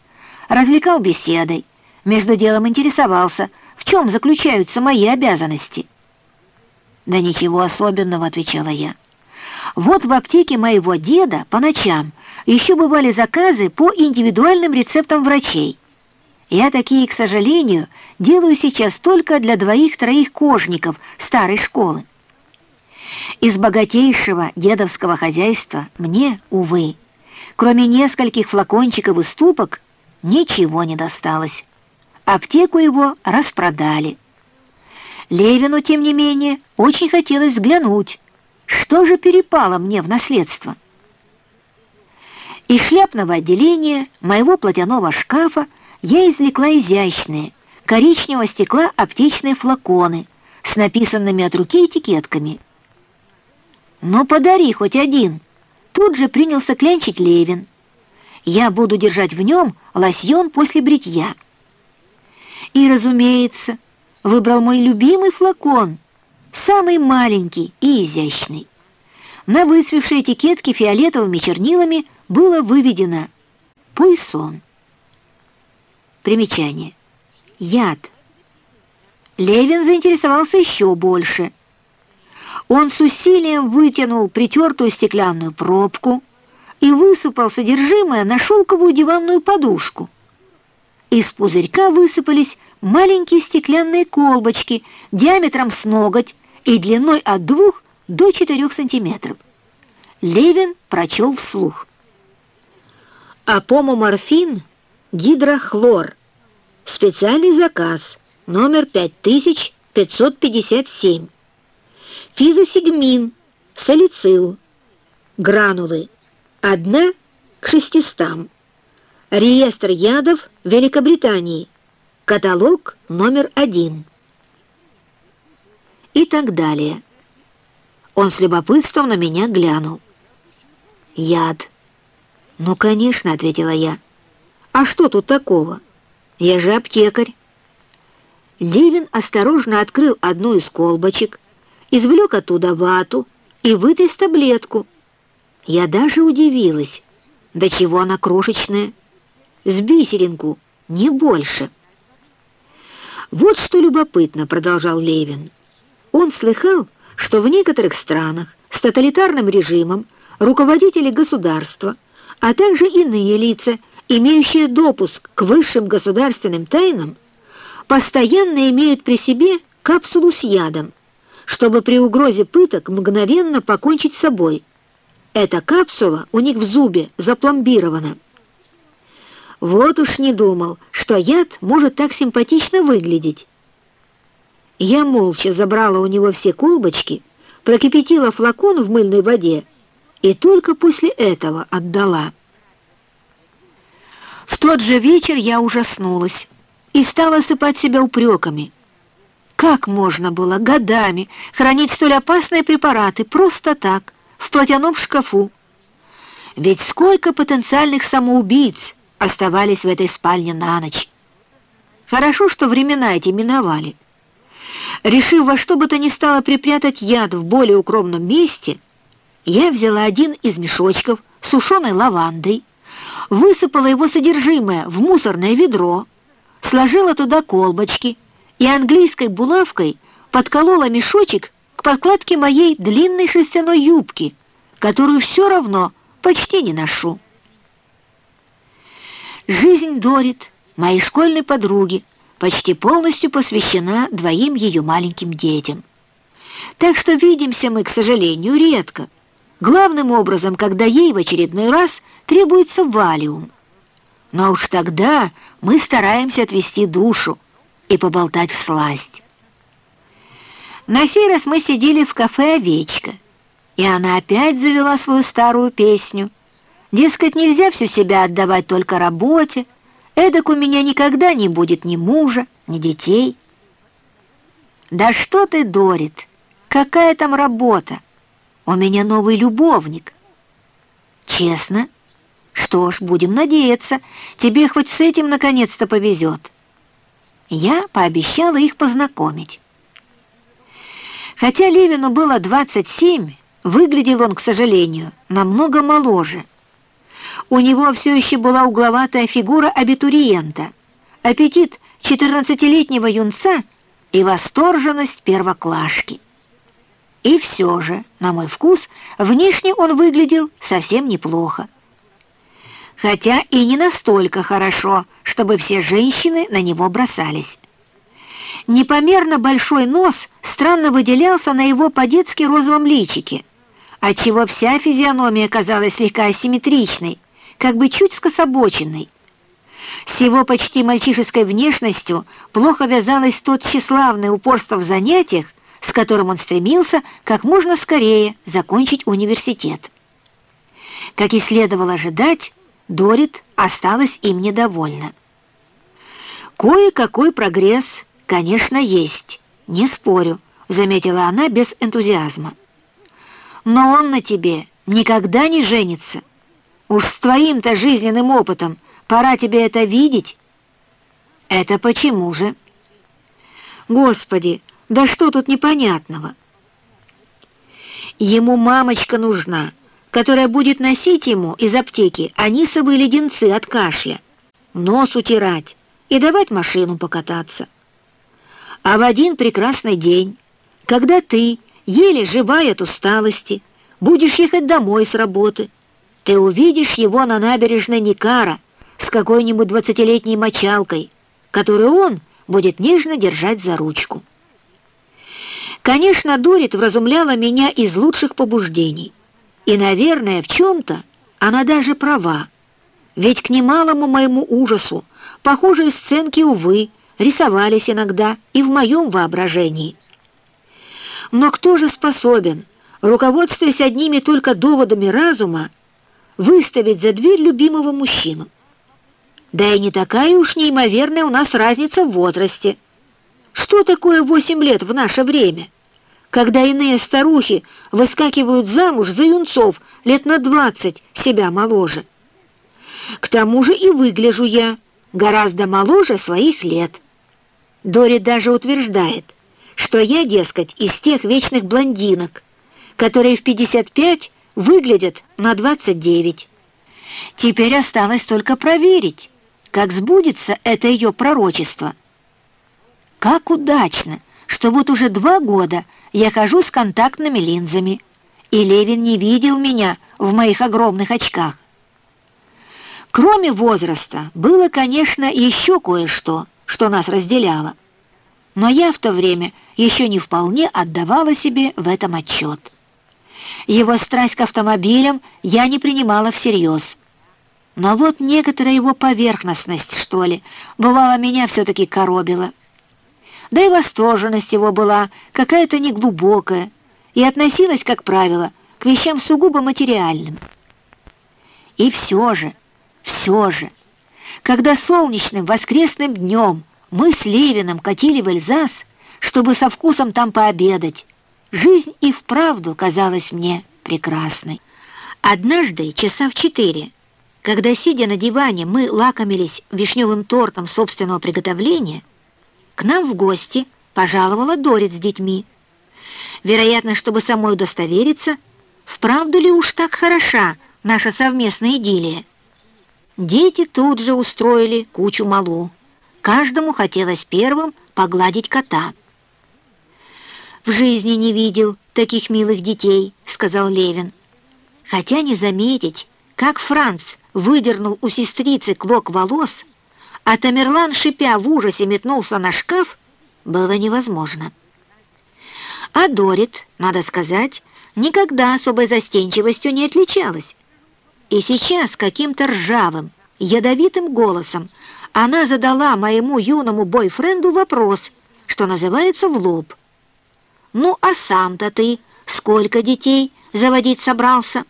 развлекал беседой, между делом интересовался, в чем заключаются мои обязанности – «Да ничего особенного», — отвечала я. «Вот в аптеке моего деда по ночам еще бывали заказы по индивидуальным рецептам врачей. Я такие, к сожалению, делаю сейчас только для двоих-троих кожников старой школы. Из богатейшего дедовского хозяйства мне, увы, кроме нескольких флакончиков и ступок, ничего не досталось. Аптеку его распродали. Левину, тем не менее, очень хотелось взглянуть, что же перепало мне в наследство. Из шляпного отделения моего платяного шкафа я извлекла изящные, коричневого стекла аптечные флаконы с написанными от руки этикетками. «Ну, подари хоть один!» Тут же принялся клянчить Левин. «Я буду держать в нем лосьон после бритья». И, разумеется, выбрал мой любимый флакон, самый маленький и изящный. На высвевшей этикетке фиолетовыми чернилами было выведено «Пуйсон». Примечание. Яд. Левин заинтересовался еще больше. Он с усилием вытянул притертую стеклянную пробку и высыпал содержимое на шелковую диванную подушку. Из пузырька высыпались маленькие стеклянные колбочки диаметром с ноготь и длиной от двух до четырех сантиметров. Левин прочел вслух. Апомоморфин, гидрохлор. Специальный заказ, номер 5557. Физосигмин, салицил. Гранулы. Одна к шестистам. Реестр ядов Великобритании. Каталог номер один. И так далее. Он с любопытством на меня глянул. Яд. «Ну, конечно», — ответила я. «А что тут такого? Я же аптекарь». Левин осторожно открыл одну из колбочек, извлек оттуда вату и вытряс таблетку. Я даже удивилась, до чего она крошечная. С бисеринку, не больше. «Вот что любопытно», — продолжал Левин. Он слыхал, что в некоторых странах с тоталитарным режимом руководители государства — а также иные лица, имеющие допуск к высшим государственным тайнам, постоянно имеют при себе капсулу с ядом, чтобы при угрозе пыток мгновенно покончить с собой. Эта капсула у них в зубе запломбирована. Вот уж не думал, что яд может так симпатично выглядеть. Я молча забрала у него все колбочки, прокипятила флакон в мыльной воде и только после этого отдала. В тот же вечер я ужаснулась и стала осыпать себя упреками. Как можно было годами хранить столь опасные препараты просто так, в платяном шкафу? Ведь сколько потенциальных самоубийц оставались в этой спальне на ночь. Хорошо, что времена эти миновали. Решив во что бы то ни стало припрятать яд в более укромном месте, я взяла один из мешочков с сушеной лавандой, высыпала его содержимое в мусорное ведро, сложила туда колбочки и английской булавкой подколола мешочек к подкладке моей длинной шерстяной юбки, которую все равно почти не ношу. Жизнь Дорит, моей школьной подруги, почти полностью посвящена двоим ее маленьким детям. Так что видимся мы, к сожалению, редко, главным образом, когда ей в очередной раз требуется валиум. Но уж тогда мы стараемся отвести душу и поболтать в сласть. На сей раз мы сидели в кафе «Овечка», и она опять завела свою старую песню. Дескать, нельзя всю себя отдавать только работе, эдак у меня никогда не будет ни мужа, ни детей. Да что ты, Дорит, какая там работа? У меня новый любовник. Честно? Что ж, будем надеяться, тебе хоть с этим наконец-то повезет. Я пообещала их познакомить. Хотя Левину было 27, выглядел он, к сожалению, намного моложе. У него все еще была угловатая фигура абитуриента, аппетит 14-летнего юнца и восторженность первоклашки. И все же, на мой вкус, внешне он выглядел совсем неплохо. Хотя и не настолько хорошо, чтобы все женщины на него бросались. Непомерно большой нос странно выделялся на его по-детски розовом личике, отчего вся физиономия казалась слегка асимметричной, как бы чуть скособоченной. С его почти мальчишеской внешностью плохо вязалось тот тщеславное упорство в занятиях, с которым он стремился как можно скорее закончить университет. Как и следовало ожидать, Дорит осталась им недовольна. «Кое-какой прогресс, конечно, есть, не спорю», — заметила она без энтузиазма. «Но он на тебе никогда не женится. Уж с твоим-то жизненным опытом пора тебе это видеть». «Это почему же?» «Господи, да что тут непонятного?» «Ему мамочка нужна», которая будет носить ему из аптеки анисовые леденцы от кашля, нос утирать и давать машину покататься. А в один прекрасный день, когда ты, еле живая от усталости, будешь ехать домой с работы, ты увидишь его на набережной Никара с какой-нибудь двадцатилетней мочалкой, которую он будет нежно держать за ручку. Конечно, Дорит вразумляла меня из лучших побуждений. И, наверное, в чем-то она даже права. Ведь к немалому моему ужасу похожие сценки, увы, рисовались иногда и в моем воображении. Но кто же способен, руководствуясь одними только доводами разума, выставить за дверь любимого мужчину? Да и не такая уж неимоверная у нас разница в возрасте. Что такое восемь лет в наше время? Когда иные старухи выскакивают замуж за юнцов лет на двадцать себя моложе. К тому же и выгляжу я гораздо моложе своих лет. Дори даже утверждает, что я, дескать, из тех вечных блондинок, которые в 55 выглядят на 29. Теперь осталось только проверить, как сбудется это ее пророчество. Как удачно, что вот уже два года я хожу с контактными линзами, и Левин не видел меня в моих огромных очках. Кроме возраста, было, конечно, еще кое-что, что нас разделяло. Но я в то время еще не вполне отдавала себе в этом отчет. Его страсть к автомобилям я не принимала всерьез. Но вот некоторая его поверхностность, что ли, бывало, меня все-таки коробила да и восторженность его была какая-то неглубокая и относилась, как правило, к вещам сугубо материальным. И все же, все же, когда солнечным воскресным днем мы с Левиным катили в Эльзас, чтобы со вкусом там пообедать, жизнь и вправду казалась мне прекрасной. Однажды, часа в четыре, когда, сидя на диване, мы лакомились вишневым тортом собственного приготовления, к нам в гости пожаловала Дорит с детьми. Вероятно, чтобы самой удостовериться, вправду ли уж так хороша наша совместная идиллия. Дети тут же устроили кучу малу. Каждому хотелось первым погладить кота. «В жизни не видел таких милых детей», — сказал Левин. Хотя не заметить, как Франц выдернул у сестрицы клок волос, а Тамерлан, шипя в ужасе, метнулся на шкаф, было невозможно. А Дорит, надо сказать, никогда особой застенчивостью не отличалась. И сейчас каким-то ржавым, ядовитым голосом она задала моему юному бойфренду вопрос, что называется в лоб. «Ну, а сам-то ты сколько детей заводить собрался?»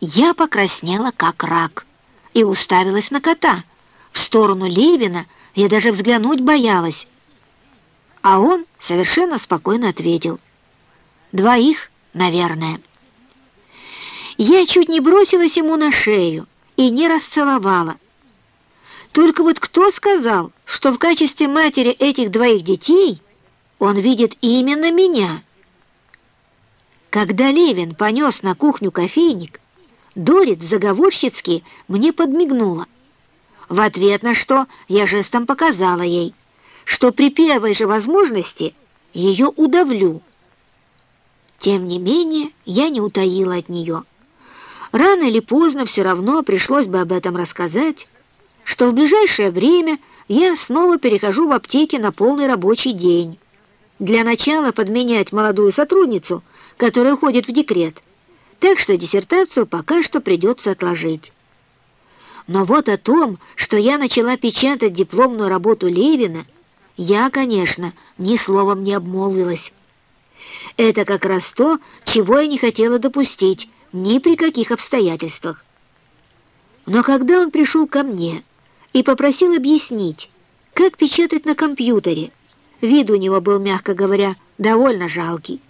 Я покраснела, как рак, и уставилась на кота — в сторону Левина я даже взглянуть боялась. А он совершенно спокойно ответил. «Двоих, наверное». Я чуть не бросилась ему на шею и не расцеловала. Только вот кто сказал, что в качестве матери этих двоих детей он видит именно меня? Когда Левин понес на кухню кофейник, Дорит заговорщицки мне подмигнула в ответ на что я жестом показала ей, что при первой же возможности ее удавлю. Тем не менее, я не утаила от нее. рано или поздно все равно пришлось бы об этом рассказать, что в ближайшее время я снова перехожу в аптеке на полный рабочий день. Для начала подменять молодую сотрудницу, которая уходит в декрет, так что диссертацию пока что придется отложить. Но вот о том, что я начала печатать дипломную работу Левина, я, конечно, ни словом не обмолвилась. Это как раз то, чего я не хотела допустить ни при каких обстоятельствах. Но когда он пришел ко мне и попросил объяснить, как печатать на компьютере, вид у него был, мягко говоря, довольно жалкий.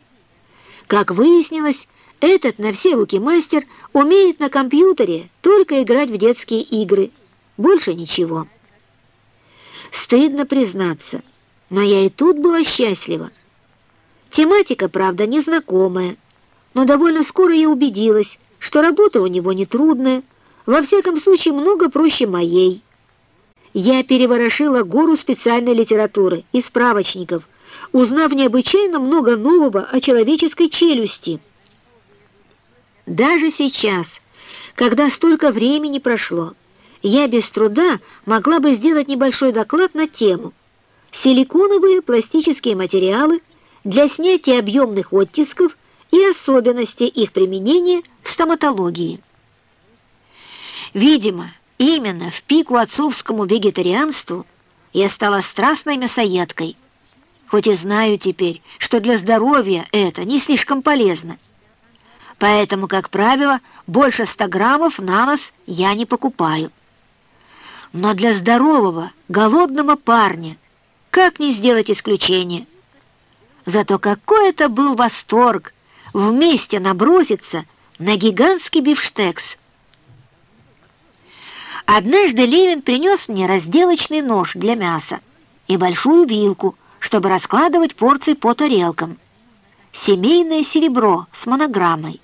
Как выяснилось, этот на все руки мастер умеет на компьютере только играть в детские игры, больше ничего. Стыдно признаться, но я и тут была счастлива. Тематика, правда, незнакомая, но довольно скоро я убедилась, что работа у него нетрудная, во всяком случае много проще моей. Я переворошила гору специальной литературы и справочников, узнав необычайно много нового о человеческой челюсти. Даже сейчас, когда столько времени прошло, я без труда могла бы сделать небольшой доклад на тему «Силиконовые пластические материалы для снятия объемных оттисков и особенности их применения в стоматологии». Видимо, именно в пику отцовскому вегетарианству я стала страстной мясоедкой, хоть и знаю теперь, что для здоровья это не слишком полезно. Поэтому, как правило, больше 100 граммов на нос я не покупаю. Но для здорового, голодного парня как не сделать исключение? Зато какой это был восторг вместе наброситься на гигантский бифштекс. Однажды Левин принес мне разделочный нож для мяса и большую вилку, чтобы раскладывать порции по тарелкам. Семейное серебро с монограммой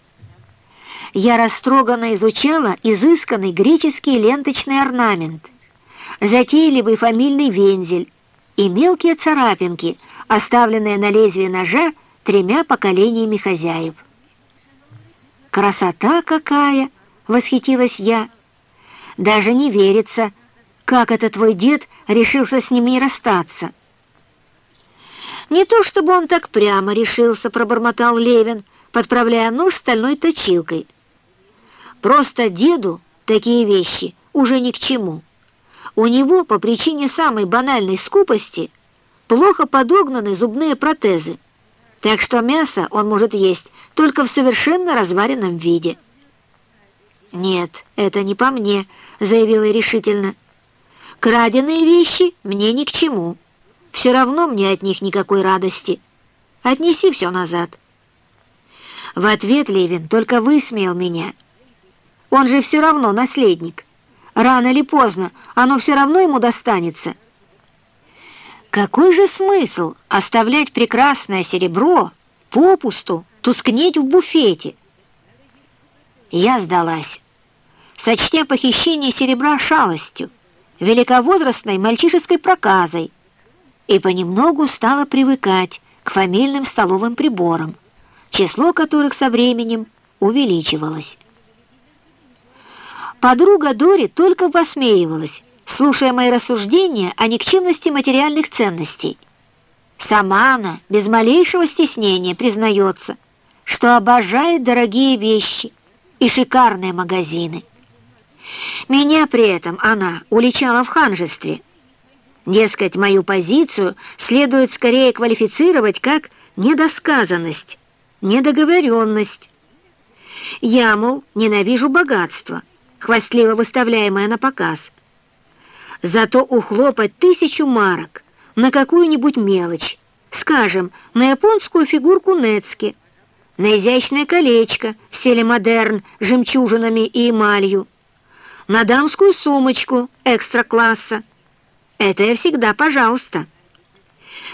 я растроганно изучала изысканный греческий ленточный орнамент, затейливый фамильный вензель и мелкие царапинки, оставленные на лезвие ножа тремя поколениями хозяев. «Красота какая!» — восхитилась я. «Даже не верится, как это твой дед решился с ним не расстаться». «Не то чтобы он так прямо решился», — пробормотал Левин, подправляя нож стальной точилкой. Просто деду такие вещи уже ни к чему. У него по причине самой банальной скупости плохо подогнаны зубные протезы, так что мясо он может есть только в совершенно разваренном виде. «Нет, это не по мне», — заявила решительно. «Краденые вещи мне ни к чему. Все равно мне от них никакой радости. Отнеси все назад». В ответ Левин только высмеял меня — он же все равно наследник. Рано или поздно оно все равно ему достанется. Какой же смысл оставлять прекрасное серебро попусту, тускнеть в буфете? Я сдалась, сочтя похищение серебра шалостью, великовозрастной мальчишеской проказой, и понемногу стала привыкать к фамильным столовым приборам, число которых со временем увеличивалось. Подруга Дори только посмеивалась, слушая мои рассуждения о никчемности материальных ценностей. Сама она без малейшего стеснения признается, что обожает дорогие вещи и шикарные магазины. Меня при этом она уличала в ханжестве. Дескать, мою позицию следует скорее квалифицировать как недосказанность, недоговоренность. Я, мол, ненавижу богатство — хвастливо выставляемая на показ. Зато ухлопать тысячу марок на какую-нибудь мелочь, скажем, на японскую фигурку Нецки, на изящное колечко в стиле модерн с жемчужинами и эмалью, на дамскую сумочку экстра-класса. Это я всегда пожалуйста.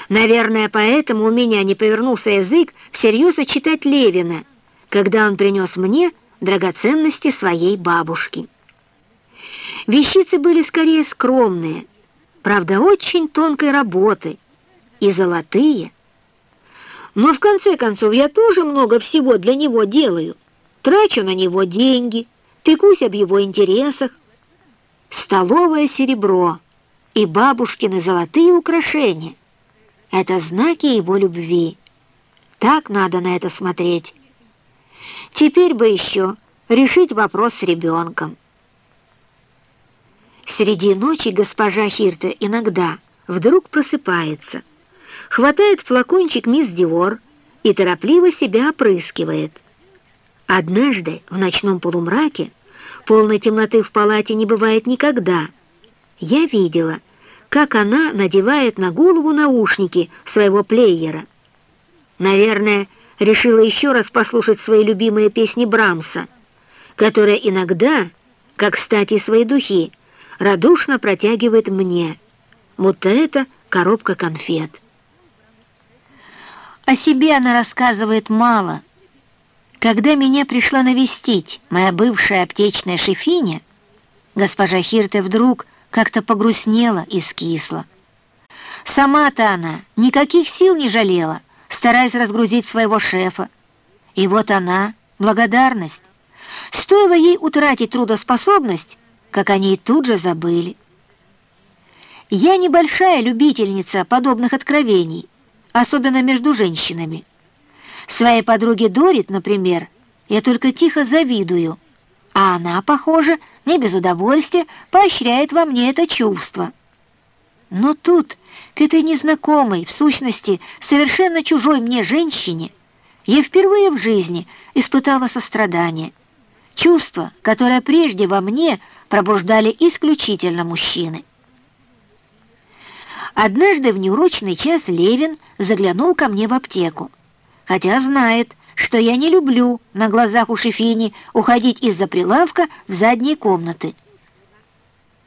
Наверное, поэтому у меня не повернулся язык всерьез читать Левина, когда он принес мне драгоценности своей бабушки. Вещицы были скорее скромные, правда, очень тонкой работы и золотые. Но в конце концов я тоже много всего для него делаю, трачу на него деньги – пекусь об его интересах. Столовое серебро и бабушкины золотые украшения — это знаки его любви. Так надо на это смотреть. Теперь бы еще решить вопрос с ребенком. Среди ночи госпожа Хирта иногда вдруг просыпается, хватает флакончик мисс Диор и торопливо себя опрыскивает. Однажды в ночном полумраке полной темноты в палате не бывает никогда. Я видела, как она надевает на голову наушники своего плеера. Наверное, решила еще раз послушать свои любимые песни Брамса, которые иногда, как кстати свои духи, радушно протягивает мне, будто это коробка конфет. О себе она рассказывает мало. Когда меня пришла навестить моя бывшая аптечная шефиня, госпожа Хирте вдруг как-то погрустнела и скисла. Сама-то она никаких сил не жалела, стараясь разгрузить своего шефа. И вот она, благодарность. Стоило ей утратить трудоспособность, как они и тут же забыли. Я небольшая любительница подобных откровений, особенно между женщинами. Своей подруге Дорит, например, я только тихо завидую, а она, похоже, не без удовольствия поощряет во мне это чувство. Но тут, к этой незнакомой, в сущности, совершенно чужой мне женщине, я впервые в жизни испытала сострадание. Чувство, которое прежде во мне пробуждали исключительно мужчины. Однажды в неурочный час Левин заглянул ко мне в аптеку, хотя знает, что я не люблю на глазах у Шефини уходить из-за прилавка в задние комнаты.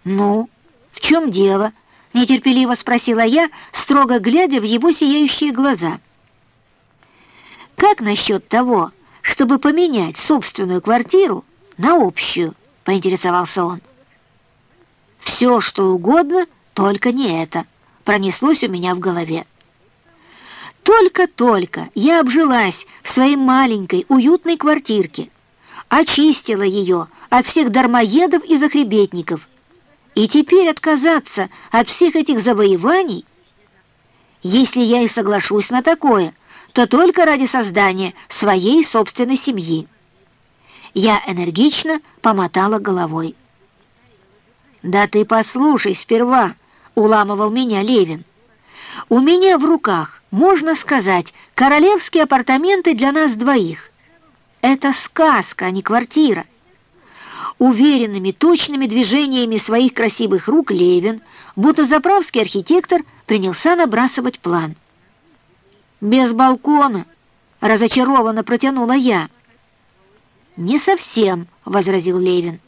«Ну, в чем дело?» — нетерпеливо спросила я, строго глядя в его сияющие глаза. «Как насчет того, чтобы поменять собственную квартиру на общую?» — поинтересовался он. «Все, что угодно, только не это», — пронеслось у меня в голове. Только-только я обжилась в своей маленькой уютной квартирке, очистила ее от всех дармоедов и захребетников, и теперь отказаться от всех этих завоеваний? Если я и соглашусь на такое, то только ради создания своей собственной семьи. Я энергично помотала головой. «Да ты послушай сперва», — уламывал меня Левин. «У меня в руках можно сказать, королевские апартаменты для нас двоих. Это сказка, а не квартира. Уверенными, точными движениями своих красивых рук Левин, будто заправский архитектор, принялся набрасывать план. «Без балкона!» — разочарованно протянула я. «Не совсем», — возразил Левин.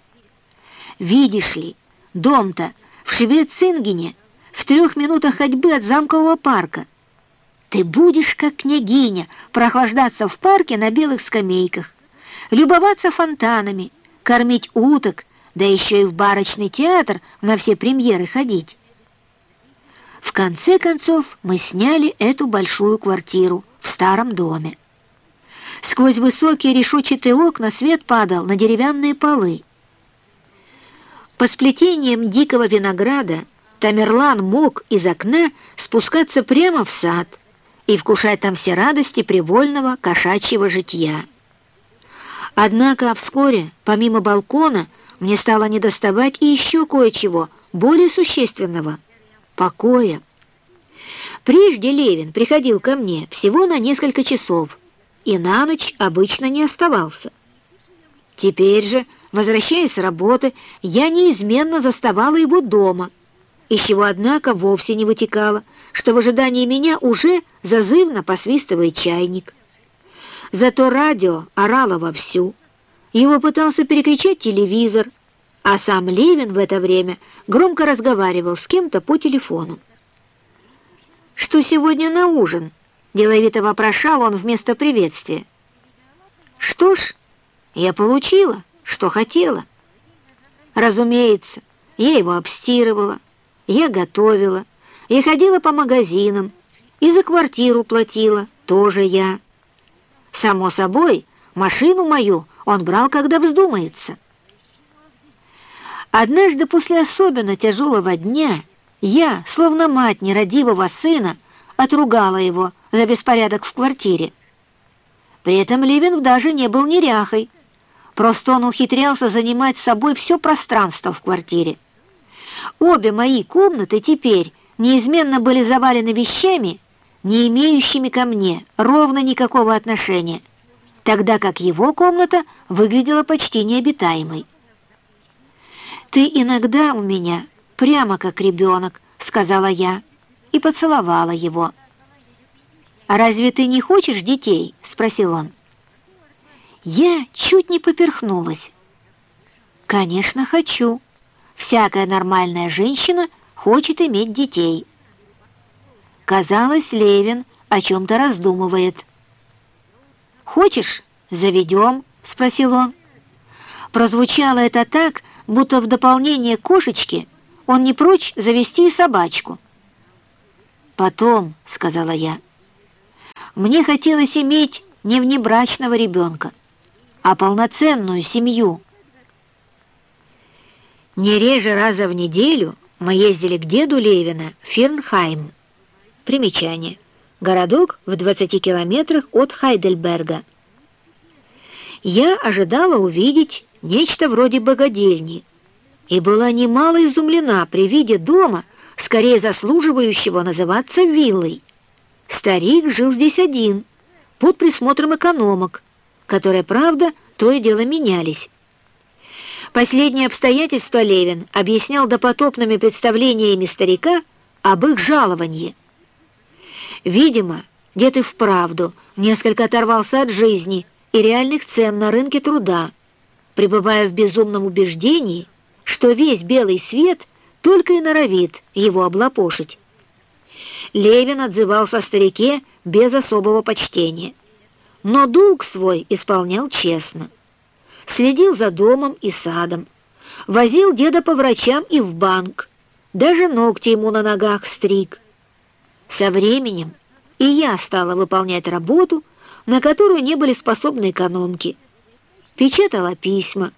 «Видишь ли, дом-то в Швецингене, в трех минутах ходьбы от замкового парка». Ты будешь, как княгиня, прохлаждаться в парке на белых скамейках, любоваться фонтанами, кормить уток, да еще и в барочный театр на все премьеры ходить. В конце концов мы сняли эту большую квартиру в старом доме. Сквозь высокие решетчатые окна свет падал на деревянные полы. По сплетениям дикого винограда Тамерлан мог из окна спускаться прямо в сад — и вкушать там все радости привольного кошачьего житья. Однако вскоре, помимо балкона, мне стало недоставать и еще кое-чего, более существенного — покоя. Прежде Левин приходил ко мне всего на несколько часов и на ночь обычно не оставался. Теперь же, возвращаясь с работы, я неизменно заставала его дома, из чего, однако, вовсе не вытекало — что в ожидании меня уже зазывно посвистывает чайник. Зато радио орало вовсю. Его пытался перекричать телевизор, а сам Левин в это время громко разговаривал с кем-то по телефону. «Что сегодня на ужин?» — деловито вопрошал он вместо приветствия. «Что ж, я получила, что хотела. Разумеется, я его обстирывала, я готовила, и ходила по магазинам, и за квартиру платила, тоже я. Само собой, машину мою он брал, когда вздумается. Однажды после особенно тяжелого дня я, словно мать нерадивого сына, отругала его за беспорядок в квартире. При этом Левин даже не был неряхой, просто он ухитрялся занимать с собой все пространство в квартире. Обе мои комнаты теперь неизменно были завалены вещами, не имеющими ко мне ровно никакого отношения, тогда как его комната выглядела почти необитаемой. «Ты иногда у меня прямо как ребенок», — сказала я и поцеловала его. «А разве ты не хочешь детей?» — спросил он. Я чуть не поперхнулась. «Конечно, хочу. Всякая нормальная женщина хочет иметь детей». Казалось, Левин о чем-то раздумывает. «Хочешь, заведем?» — спросил он. Прозвучало это так, будто в дополнение к кошечке он не прочь завести и собачку. «Потом», — сказала я, — «мне хотелось иметь не внебрачного ребенка, а полноценную семью». Не реже раза в неделю мы ездили к деду Левина в Фирнхайм. Примечание. Городок в 20 километрах от Хайдельберга. Я ожидала увидеть нечто вроде богадельни, и была немало изумлена при виде дома, скорее заслуживающего называться виллой. Старик жил здесь один, под присмотром экономок, которые, правда, то и дело менялись. Последнее обстоятельство Левин объяснял допотопными представлениями старика об их жаловании. Видимо, дед и вправду несколько оторвался от жизни и реальных цен на рынке труда, пребывая в безумном убеждении, что весь белый свет только и норовит его облапошить. Левин отзывался о старике без особого почтения, но долг свой исполнял честно. Следил за домом и садом, возил деда по врачам и в банк, даже ногти ему на ногах стриг. Со временем и я стала выполнять работу, на которую не были способны экономки — печатала письма,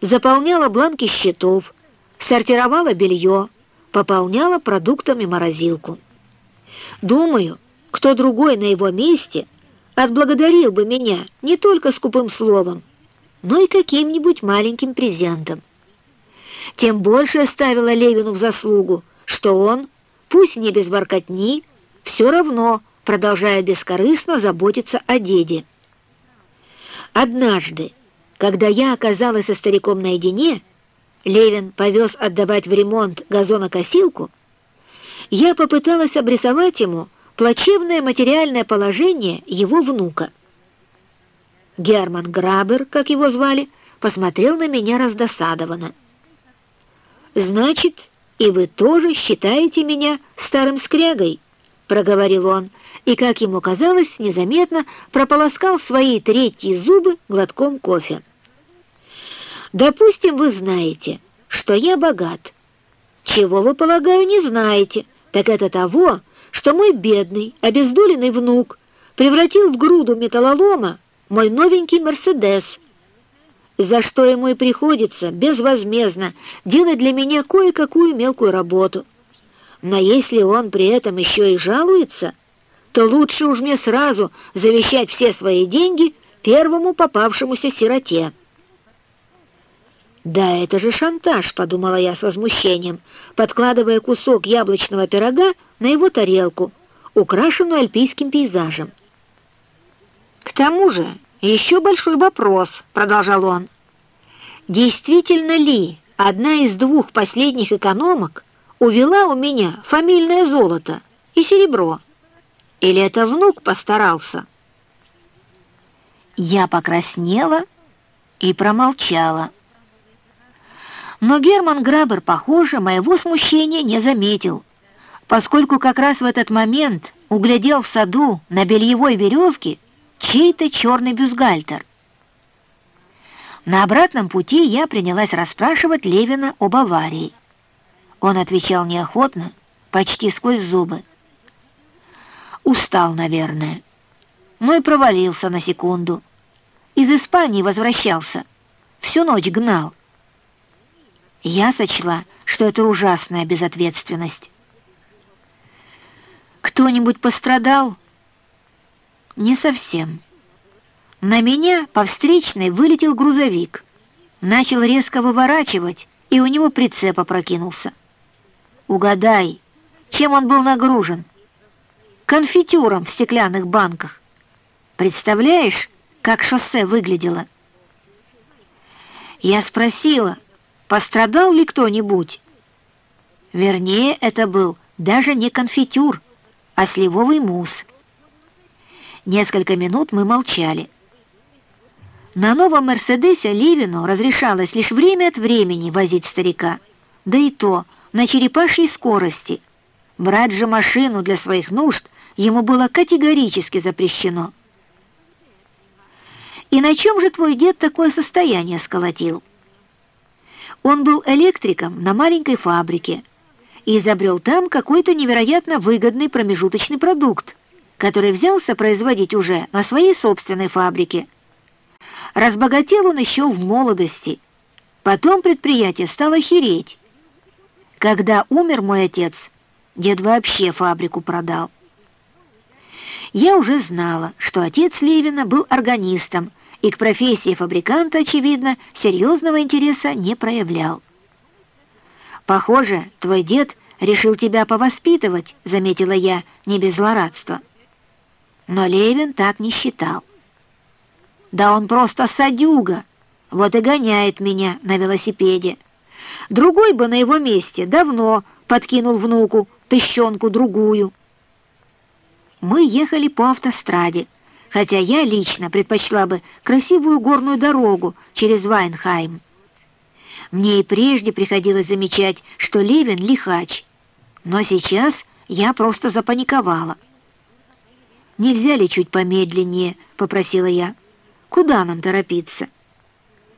заполняла бланки счетов, сортировала белье, пополняла продуктами морозилку. Думаю, кто другой на его месте отблагодарил бы меня не только скупым словом, но и каким-нибудь маленьким презентом. Тем больше оставила Левину в заслугу, что он, пусть не без воркотни, все равно продолжает бескорыстно заботиться о деде. Однажды, когда я оказалась со стариком наедине, Левин повез отдавать в ремонт газонокосилку, я попыталась обрисовать ему плачевное материальное положение его внука. Герман Грабер, как его звали, посмотрел на меня раздосадованно. «Значит, и вы тоже считаете меня старым скрягой?» — проговорил он, и, как ему казалось, незаметно прополоскал свои третьи зубы глотком кофе. Допустим, вы знаете, что я богат. Чего вы, полагаю, не знаете, так это того, что мой бедный, обездоленный внук превратил в груду металлолома мой новенький «Мерседес», за что ему и приходится безвозмездно делать для меня кое-какую мелкую работу. Но если он при этом еще и жалуется, то лучше уж мне сразу завещать все свои деньги первому попавшемуся сироте. «Да это же шантаж», — подумала я с возмущением, подкладывая кусок яблочного пирога на его тарелку, украшенную альпийским пейзажем. «К тому же еще большой вопрос», — продолжал он. «Действительно ли одна из двух последних экономок увела у меня фамильное золото и серебро? Или это внук постарался?» Я покраснела и промолчала. Но Герман Грабер, похоже, моего смущения не заметил, поскольку как раз в этот момент углядел в саду на бельевой веревке чей-то черный бюстгальтер. На обратном пути я принялась расспрашивать Левина об аварии. Он отвечал неохотно, почти сквозь зубы. Устал, наверное. Но и провалился на секунду. Из Испании возвращался. Всю ночь гнал. Я сочла, что это ужасная безответственность. Кто-нибудь пострадал? Не совсем. На меня по встречной вылетел грузовик. Начал резко выворачивать, и у него прицеп опрокинулся. Угадай, чем он был нагружен? Конфитюром в стеклянных банках. Представляешь, как шоссе выглядело? Я спросила, пострадал ли кто-нибудь? Вернее, это был даже не конфитюр, а сливовый мусс. Несколько минут мы молчали. На новом «Мерседесе» Ливину разрешалось лишь время от времени возить старика, да и то на черепашьей скорости. Брать же машину для своих нужд ему было категорически запрещено. «И на чем же твой дед такое состояние сколотил?» Он был электриком на маленькой фабрике и изобрел там какой-то невероятно выгодный промежуточный продукт, который взялся производить уже на своей собственной фабрике – Разбогател он еще в молодости. Потом предприятие стало хереть. Когда умер мой отец, дед вообще фабрику продал. Я уже знала, что отец Левина был органистом и к профессии фабриканта, очевидно, серьезного интереса не проявлял. «Похоже, твой дед решил тебя повоспитывать», — заметила я не без злорадства. Но Левин так не считал. Да он просто садюга, вот и гоняет меня на велосипеде. Другой бы на его месте давно подкинул внуку тыщенку другую. Мы ехали по автостраде, хотя я лично предпочла бы красивую горную дорогу через Вайнхайм. Мне и прежде приходилось замечать, что Левин лихач, но сейчас я просто запаниковала. «Нельзя ли чуть помедленнее?» — попросила я. Куда нам торопиться?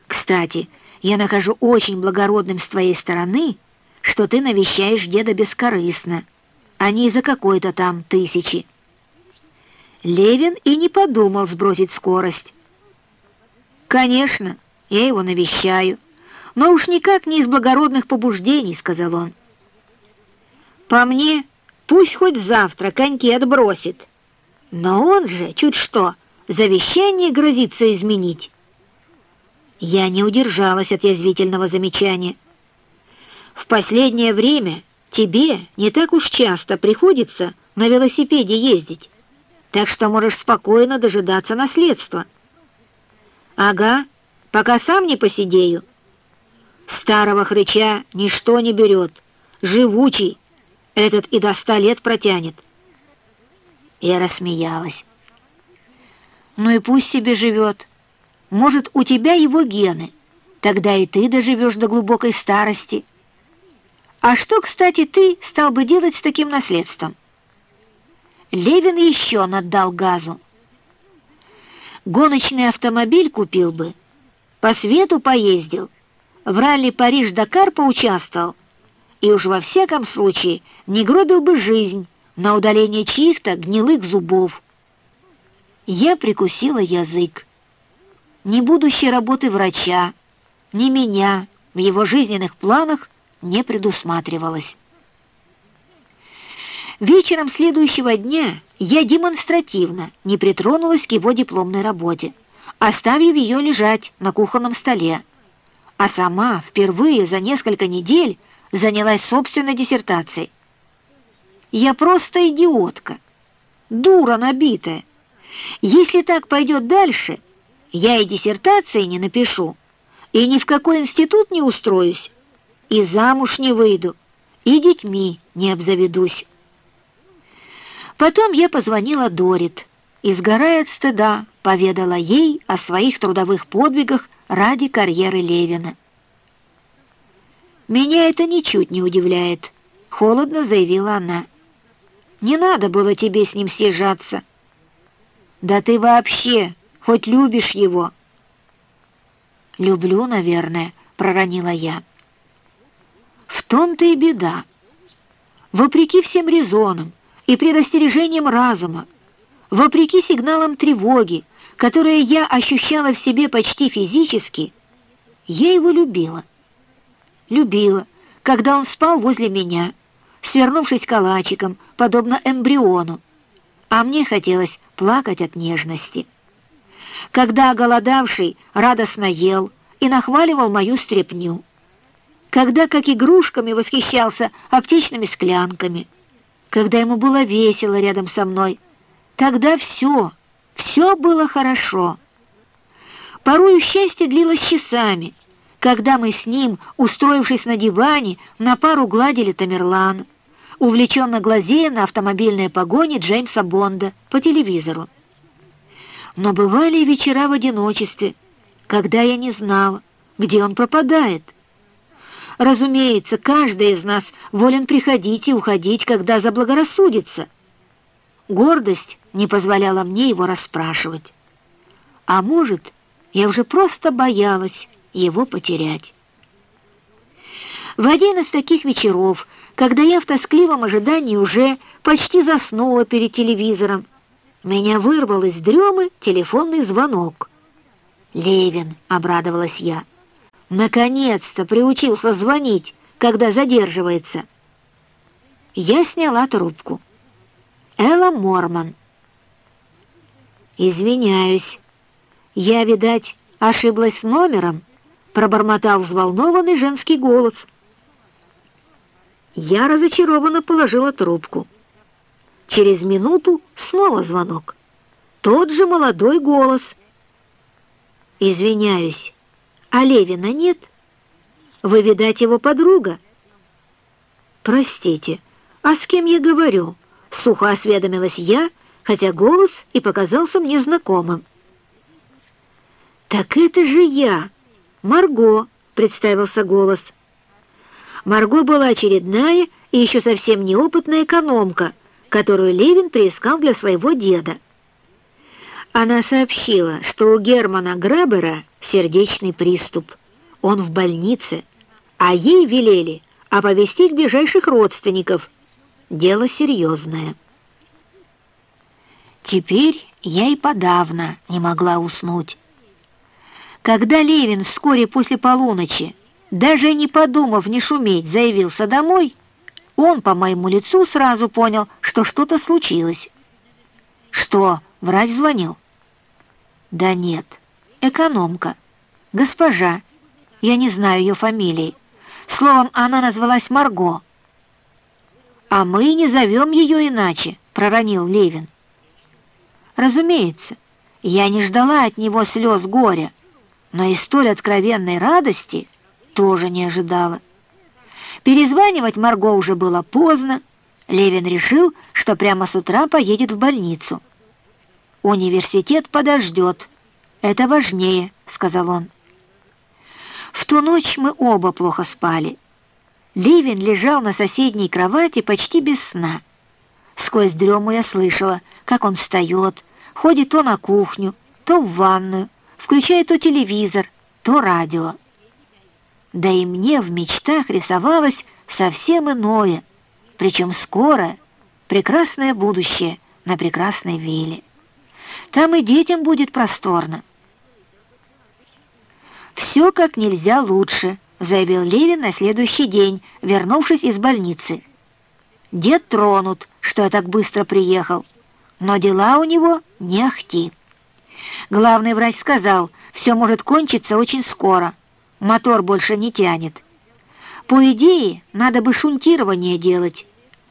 Кстати, я нахожу очень благородным с твоей стороны, что ты навещаешь деда бескорыстно, а не из-за какой-то там тысячи. Левин и не подумал сбросить скорость. «Конечно, я его навещаю, но уж никак не из благородных побуждений», — сказал он. «По мне, пусть хоть завтра коньки отбросит, но он же, чуть что, завещание грозится изменить. Я не удержалась от язвительного замечания. В последнее время тебе не так уж часто приходится на велосипеде ездить, так что можешь спокойно дожидаться наследства. Ага, пока сам не посидею. Старого хрыча ничто не берет, живучий, этот и до ста лет протянет. Я рассмеялась. Ну и пусть себе живет. Может, у тебя его гены. Тогда и ты доживешь до глубокой старости. А что, кстати, ты стал бы делать с таким наследством? Левин еще наддал газу. Гоночный автомобиль купил бы, по свету поездил, в ралли Париж-Дакар поучаствовал, и уж во всяком случае не гробил бы жизнь на удаление чьих-то гнилых зубов. Я прикусила язык. Ни будущей работы врача, ни меня в его жизненных планах не предусматривалось. Вечером следующего дня я демонстративно не притронулась к его дипломной работе, оставив ее лежать на кухонном столе, а сама впервые за несколько недель занялась собственной диссертацией. Я просто идиотка, дура набитая, если так пойдет дальше, я и диссертации не напишу, и ни в какой институт не устроюсь, и замуж не выйду, и детьми не обзаведусь. Потом я позвонила Дорит и, сгорая от стыда, поведала ей о своих трудовых подвигах ради карьеры Левина. «Меня это ничуть не удивляет», — холодно заявила она. «Не надо было тебе с ним съезжаться». Да ты вообще хоть любишь его?» «Люблю, наверное», — проронила я. «В том-то и беда. Вопреки всем резонам и предостережениям разума, вопреки сигналам тревоги, которые я ощущала в себе почти физически, я его любила. любила, когда он спал возле меня, свернувшись калачиком, подобно эмбриону, а мне хотелось плакать от нежности. Когда оголодавший радостно ел и нахваливал мою стряпню, когда как игрушками восхищался аптечными склянками, когда ему было весело рядом со мной, тогда все, все было хорошо. Порою счастье длилось часами, когда мы с ним, устроившись на диване, на пару гладили Тамерлан, увлеченно глазея на автомобильные погони Джеймса Бонда по телевизору. Но бывали и вечера в одиночестве, когда я не знала, где он пропадает, Разумеется, каждый из нас волен приходить и уходить, когда заблагорассудится. Гордость не позволяла мне его расспрашивать. А может, я уже просто боялась его потерять. В один из таких вечеров, когда я в тоскливом ожидании уже почти заснула перед телевизором, меня вырвал из дремы телефонный звонок. «Левин», — обрадовалась я, — Наконец-то приучился звонить, когда задерживается. Я сняла трубку. Элла Морман. «Извиняюсь. Я, видать, ошиблась с номером», — пробормотал взволнованный женский голос. Я разочарованно положила трубку. Через минуту снова звонок. Тот же молодой голос. «Извиняюсь, а Левина нет? Вы, видать, его подруга? Простите, а с кем я говорю? Сухо осведомилась я, хотя голос и показался мне знакомым. «Так это же я, Марго», — представился голос. Марго была очередная и еще совсем неопытная экономка, которую Левин приискал для своего деда. Она сообщила, что у Германа Грабера сердечный приступ. Он в больнице, а ей велели оповестить ближайших родственников. Дело серьезное. Теперь я и подавно не могла уснуть. Когда Левин вскоре после полуночи, даже не подумав не шуметь, заявился домой, он по моему лицу сразу понял, что что-то случилось. Что, врач звонил? Да нет, экономка, госпожа, я не знаю ее фамилии. Словом, она назвалась Марго. «А мы не зовем ее иначе», — проронил Левин. Разумеется, я не ждала от него слез горя, но и столь откровенной радости тоже не ожидала. Перезванивать Марго уже было поздно. Левин решил, что прямо с утра поедет в больницу. «Университет подождет. Это важнее», — сказал он. В ту ночь мы оба плохо спали. Ливин лежал на соседней кровати почти без сна. Сквозь дрему я слышала, как он встает, ходит то на кухню, то в ванную, включает то телевизор, то радио. Да и мне в мечтах рисовалось совсем иное, причем скоро, прекрасное будущее на прекрасной вилле. Там и детям будет просторно. «Все как нельзя лучше», — заявил Левин на следующий день, вернувшись из больницы. «Дед тронут, что я так быстро приехал, но дела у него не ахти». Главный врач сказал, все может кончиться очень скоро, мотор больше не тянет. По идее, надо бы шунтирование делать,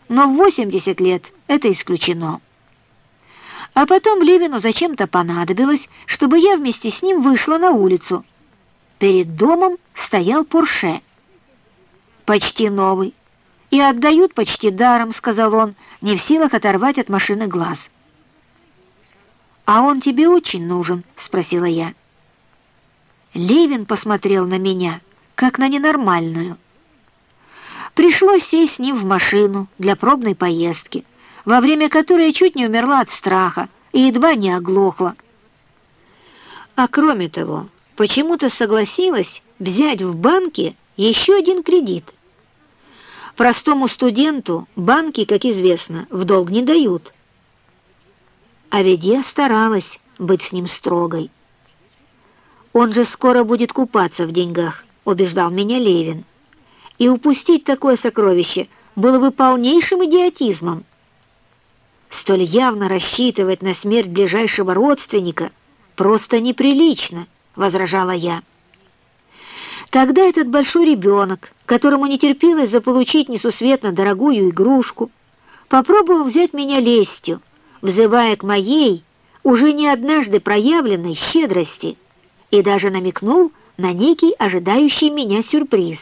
но в 80 лет это исключено. А потом Левину зачем-то понадобилось, чтобы я вместе с ним вышла на улицу. Перед домом стоял Порше. Почти новый. И отдают почти даром, сказал он, не в силах оторвать от машины глаз. «А он тебе очень нужен?» — спросила я. Левин посмотрел на меня, как на ненормальную. Пришлось сесть с ним в машину для пробной поездки во время которой я чуть не умерла от страха и едва не оглохла. А кроме того, почему-то согласилась взять в банке еще один кредит. Простому студенту банки, как известно, в долг не дают. А ведь я старалась быть с ним строгой. «Он же скоро будет купаться в деньгах», — убеждал меня Левин. и упустить такое сокровище было бы полнейшим идиотизмом. Столь явно рассчитывать на смерть ближайшего родственника просто неприлично, возражала я. Тогда этот большой ребенок, которому не терпелось заполучить несусветно дорогую игрушку, попробовал взять меня лестью, взывая к моей, уже не однажды проявленной щедрости, и даже намекнул на некий ожидающий меня сюрприз.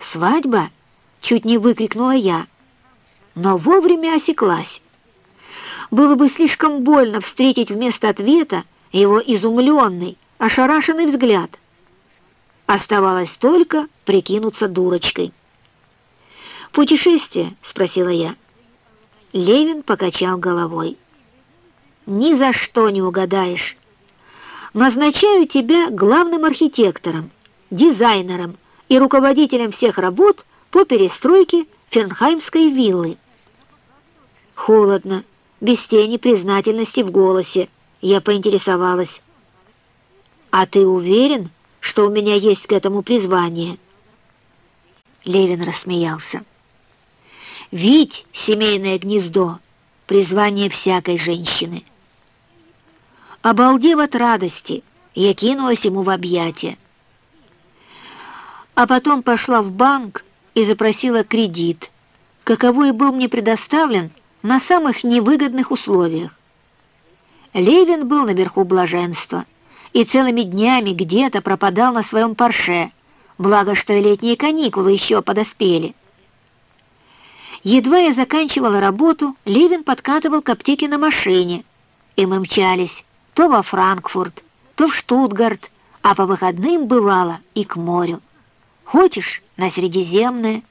«Свадьба?» — чуть не выкрикнула я, но вовремя осеклась. Было бы слишком больно встретить вместо ответа его изумленный, ошарашенный взгляд. Оставалось только прикинуться дурочкой. «Путешествие?» — спросила я. Левин покачал головой. «Ни за что не угадаешь. Назначаю тебя главным архитектором, дизайнером и руководителем всех работ по перестройке Фернхаймской виллы». Холодно, без тени признательности в голосе, я поинтересовалась. «А ты уверен, что у меня есть к этому призвание?» Левин рассмеялся. «Вить, семейное гнездо, призвание всякой женщины». Обалдев от радости, я кинулась ему в объятия. А потом пошла в банк и запросила кредит, каковой был мне предоставлен на самых невыгодных условиях. Левин был наверху блаженства и целыми днями где-то пропадал на своем парше, благо что летние каникулы еще подоспели. Едва я заканчивала работу, Левин подкатывал к аптеке на машине, и мы мчались, то во Франкфурт, то в Штутгарт, а по выходным бывало и к морю. Хочешь — на Средиземное,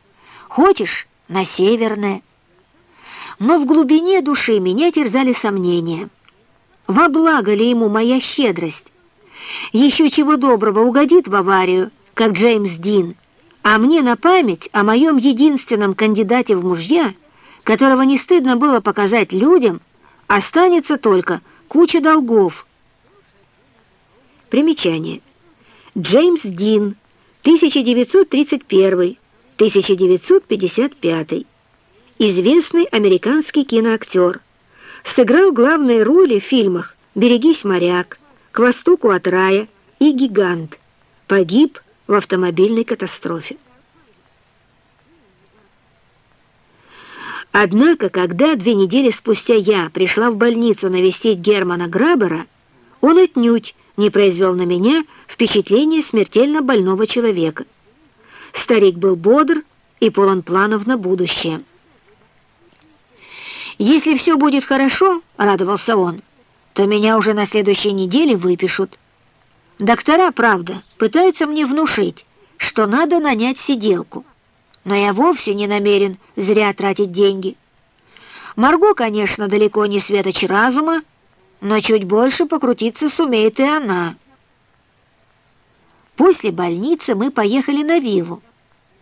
хочешь — на Северное. Но в глубине души меня терзали сомнения. Во благо ли ему моя щедрость? Еще чего доброго угодит в аварию, как Джеймс Дин, а мне на память о моем единственном кандидате в мужья, которого не стыдно было показать людям, останется только куча долгов. Примечание. Джеймс Дин, 1931-1955. Известный американский киноактер. Сыграл главные роли в фильмах «Берегись, моряк», «К востоку от рая» и «Гигант». Погиб в автомобильной катастрофе. Однако, когда две недели спустя я пришла в больницу навестить Германа Грабера, он отнюдь не произвел на меня впечатление смертельно больного человека. Старик был бодр и полон планов на будущее. «Если все будет хорошо, — радовался он, — то меня уже на следующей неделе выпишут. Доктора, правда, пытаются мне внушить, что надо нанять сиделку но я вовсе не намерен зря тратить деньги. Марго, конечно, далеко не светоч разума, но чуть больше покрутиться сумеет и она. После больницы мы поехали на виллу.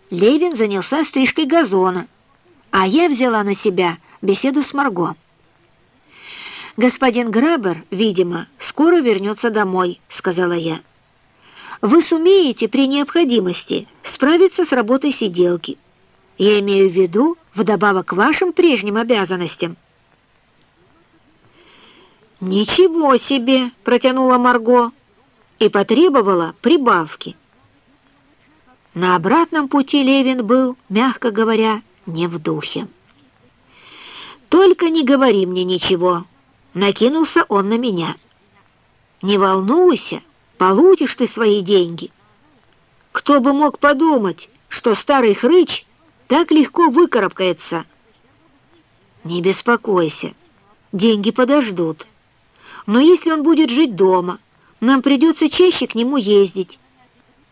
Левин занялся стрижкой газона, а я взяла на себя беседу с Марго. «Господин Грабер, видимо, скоро вернется домой», — сказала я вы сумеете при необходимости справиться с работой сиделки. Я имею в виду вдобавок к вашим прежним обязанностям. «Ничего себе!» — протянула Марго и потребовала прибавки. На обратном пути Левин был, мягко говоря, не в духе. «Только не говори мне ничего!» — накинулся он на меня. «Не волнуйся!» Получишь ты свои деньги. Кто бы мог подумать, что старый хрыч так легко выкарабкается? Не беспокойся, деньги подождут. Но если он будет жить дома, нам придется чаще к нему ездить.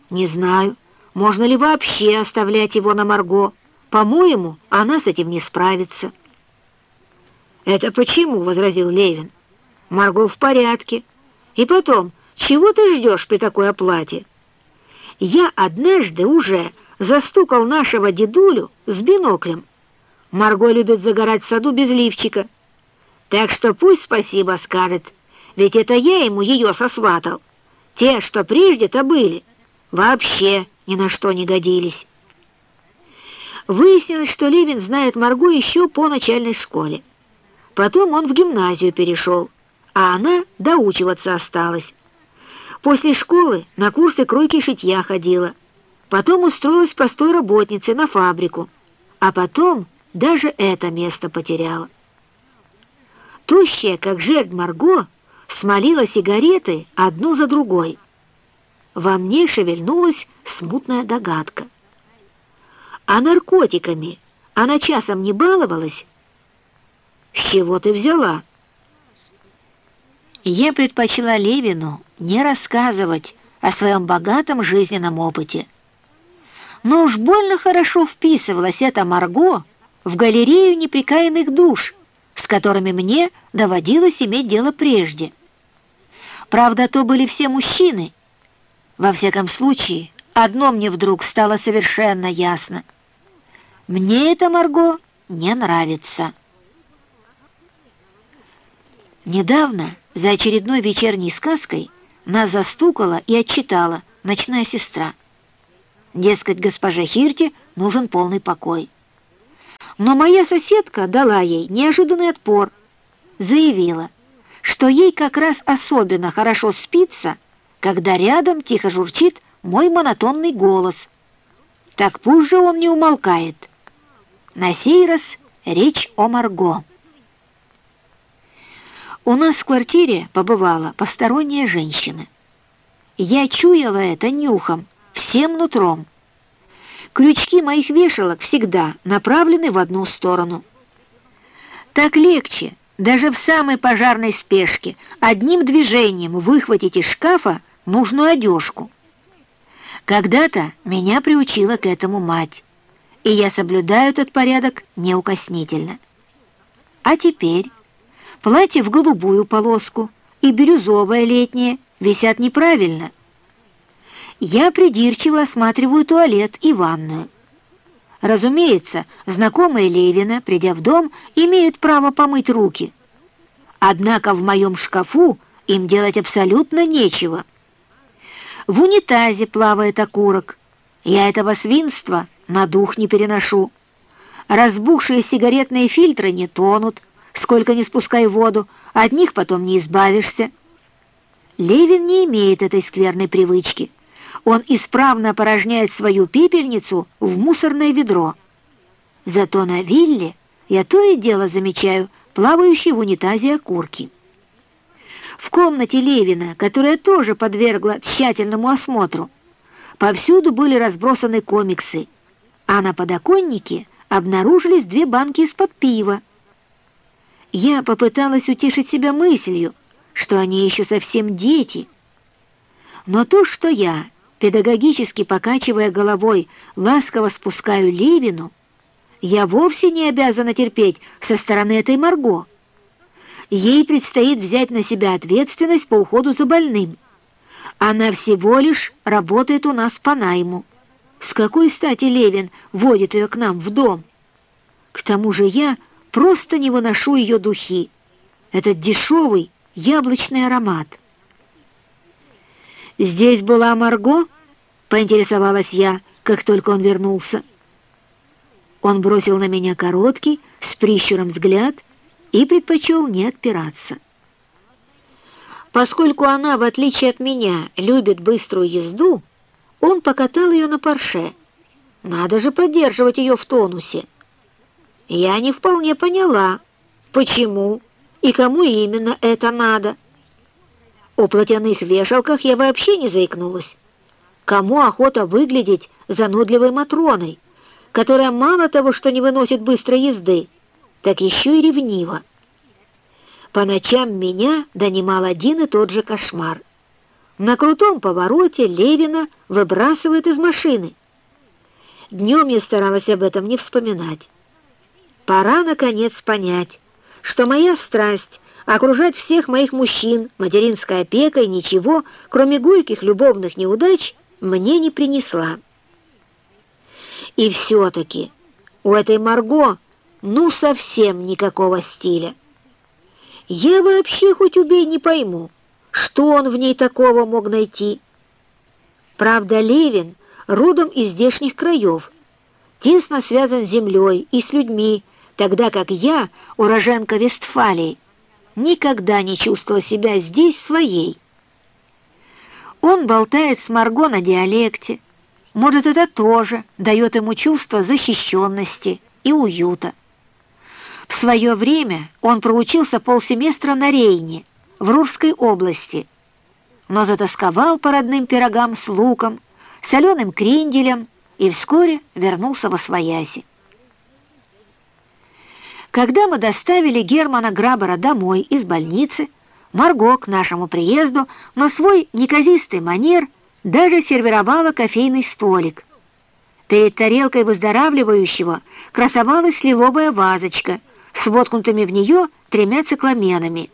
Не знаю, можно ли вообще оставлять его на Марго. По-моему, она с этим не справится. «Это почему?» — возразил Левин. «Марго в порядке. И потом, чего ты ждешь при такой оплате? Я однажды уже застукал нашего дедулю с биноклем. Марго любит загорать в саду без лифчика. Так что пусть спасибо скажет, ведь это я ему ее сосватал. Те, что прежде-то были, вообще ни на что не годились». Выяснилось, что Левин знает Марго еще по начальной школе. Потом он в гимназию перешел, а она доучиваться осталась. После школы на курсы кройки шитья ходила. Потом устроилась простой работницей на фабрику. А потом даже это место потеряла. Тущая, как жердь Марго, смолила сигареты одну за другой. Во мне шевельнулась смутная догадка. А наркотиками она часом не баловалась? С чего ты взяла? Я предпочла Левину не рассказывать о своем богатом жизненном опыте. Но уж больно хорошо вписывалась эта Марго в галерею неприкаянных душ, с которыми мне доводилось иметь дело прежде. Правда, то были все мужчины. Во всяком случае, одно мне вдруг стало совершенно ясно. Мне эта Марго не нравится. Недавно, за очередной вечерней сказкой, нас застукала и отчитала ночная сестра. Дескать, госпоже Хирте нужен полный покой. Но моя соседка дала ей неожиданный отпор, заявила, что ей как раз особенно хорошо спится, когда рядом тихо журчит мой монотонный голос. Так пусть же он не умолкает. На сей раз речь о Марго. У нас в квартире побывала посторонняя женщина. Я чуяла это нюхом, всем нутром. Крючки моих вешалок всегда направлены в одну сторону. Так легче, даже в самой пожарной спешке, одним движением выхватить из шкафа нужную одежку. Когда-то меня приучила к этому мать, и я соблюдаю этот порядок неукоснительно. А теперь Платье в голубую полоску и бирюзовое летнее висят неправильно. Я придирчиво осматриваю туалет и ванную. Разумеется, знакомые Левина, придя в дом, имеют право помыть руки. Однако в моем шкафу им делать абсолютно нечего. В унитазе плавает окурок. Я этого свинства на дух не переношу. Разбухшие сигаретные фильтры не тонут, сколько не спускай воду, от них потом не избавишься. Левин не имеет этой скверной привычки. Он исправно опорожняет свою пепельницу в мусорное ведро. Зато на вилле я то и дело замечаю плавающие в унитазе окурки. В комнате Левина, которая тоже подвергла тщательному осмотру, повсюду были разбросаны комиксы, а на подоконнике обнаружились две банки из-под пива, я попыталась утешить себя мыслью, что они еще совсем дети. Но то, что я, педагогически покачивая головой, ласково спускаю Левину, я вовсе не обязана терпеть со стороны этой Марго. Ей предстоит взять на себя ответственность по уходу за больным. Она всего лишь работает у нас по найму. С какой стати Левин водит ее к нам в дом? К тому же я Просто не выношу ее духи. Этот дешевый яблочный аромат. «Здесь была Марго?» — поинтересовалась я, как только он вернулся. Он бросил на меня короткий, с прищуром взгляд и предпочел не отпираться. Поскольку она, в отличие от меня, любит быструю езду, он покатал ее на парше. Надо же поддерживать ее в тонусе. Я не вполне поняла, почему и кому именно это надо. О платяных вешалках я вообще не заикнулась. Кому охота выглядеть занудливой Матроной, которая мало того, что не выносит быстрой езды, так еще и ревнива. По ночам меня донимал один и тот же кошмар. На крутом повороте Левина выбрасывает из машины. Днем я старалась об этом не вспоминать. Пора, наконец, понять, что моя страсть окружать всех моих мужчин материнской опекой ничего, кроме горьких любовных неудач, мне не принесла. И все-таки у этой Марго ну совсем никакого стиля. Я вообще хоть убей не пойму, что он в ней такого мог найти. Правда, Левин родом из здешних краев, тесно связан с землей и с людьми, тогда как я, уроженка Вестфалии, никогда не чувствовала себя здесь своей. Он болтает с Марго на диалекте. Может, это тоже дает ему чувство защищенности и уюта. В свое время он проучился полсеместра на Рейне, в Рурской области, но затасковал по родным пирогам с луком, соленым кренделем и вскоре вернулся во свояси. Когда мы доставили Германа Грабера домой из больницы, Марго к нашему приезду на свой неказистый манер даже сервировала кофейный столик. Перед тарелкой выздоравливающего красовалась лиловая вазочка с воткнутыми в нее тремя цикламенами.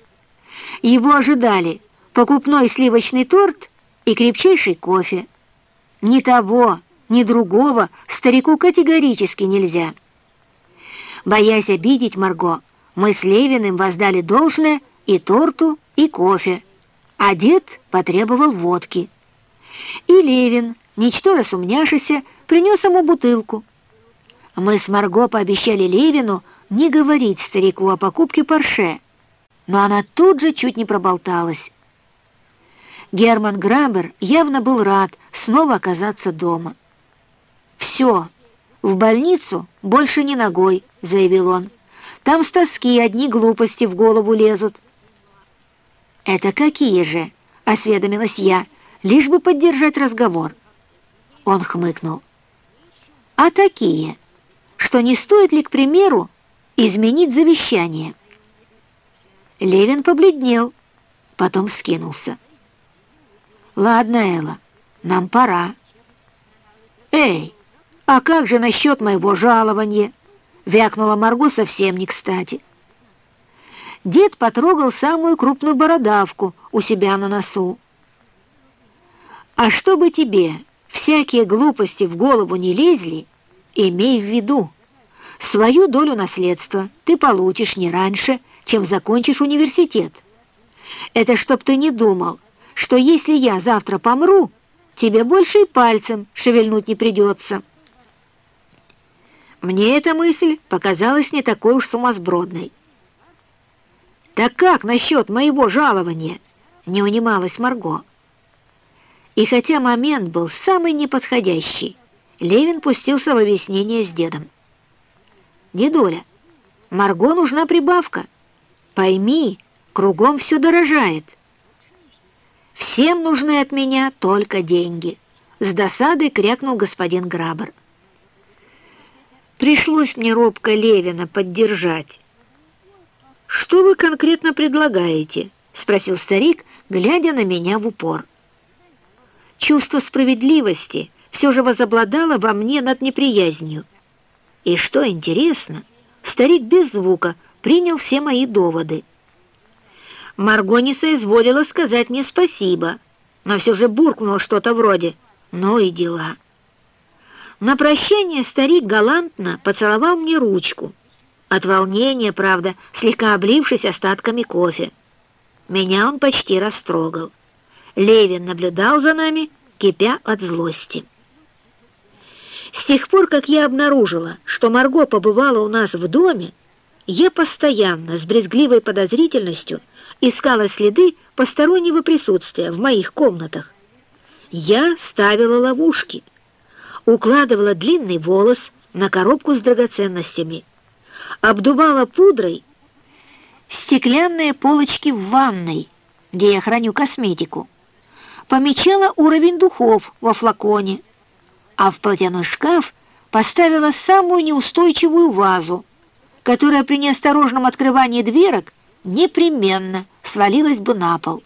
Его ожидали покупной сливочный торт и крепчайший кофе. Ни того, ни другого старику категорически нельзя. Боясь обидеть Марго, мы с Левиным воздали должное и торту, и кофе, а дед потребовал водки. И Левин, ничтоже сумняшися, принес ему бутылку. Мы с Марго пообещали Левину не говорить старику о покупке Порше, но она тут же чуть не проболталась. Герман Грамбер явно был рад снова оказаться дома. «Все, в больницу больше не ногой», — заявил он. «Там с тоски одни глупости в голову лезут». «Это какие же?» — осведомилась я, лишь бы поддержать разговор. Он хмыкнул. «А такие, что не стоит ли, к примеру, изменить завещание?» Левин побледнел, потом скинулся. «Ладно, Элла, нам пора». «Эй, а как же насчет моего жалования?» — вякнула Марго совсем не кстати. Дед потрогал самую крупную бородавку у себя на носу. «А чтобы тебе всякие глупости в голову не лезли, имей в виду, свою долю наследства ты получишь не раньше, чем закончишь университет. Это чтоб ты не думал, что если я завтра помру, тебе больше и пальцем шевельнуть не придется. Мне эта мысль показалась не такой уж сумасбродной. «Так как насчет моего жалования?» — не унималась Марго. И хотя момент был самый неподходящий, Левин пустился в объяснение с дедом. «Дедуля, Марго нужна прибавка. Пойми, кругом все дорожает. «Всем нужны от меня только деньги», — с досадой крякнул господин Грабер. Пришлось мне робко Левина поддержать. «Что вы конкретно предлагаете?» — спросил старик, глядя на меня в упор. Чувство справедливости все же возобладало во мне над неприязнью. И что интересно, старик без звука принял все мои доводы. Марго не соизволила сказать мне спасибо, но все же буркнула что-то вроде «ну и дела». На прощание старик галантно поцеловал мне ручку. От волнения, правда, слегка облившись остатками кофе. Меня он почти растрогал. Левин наблюдал за нами, кипя от злости. С тех пор, как я обнаружила, что Марго побывала у нас в доме, я постоянно, с брезгливой подозрительностью, искала следы постороннего присутствия в моих комнатах. Я ставила ловушки, укладывала длинный волос на коробку с драгоценностями, обдувала пудрой стеклянные полочки в ванной, где я храню косметику, помечала уровень духов во флаконе, а в платяной шкаф поставила самую неустойчивую вазу, которая при неосторожном открывании дверок непременно свалилась бы на пол.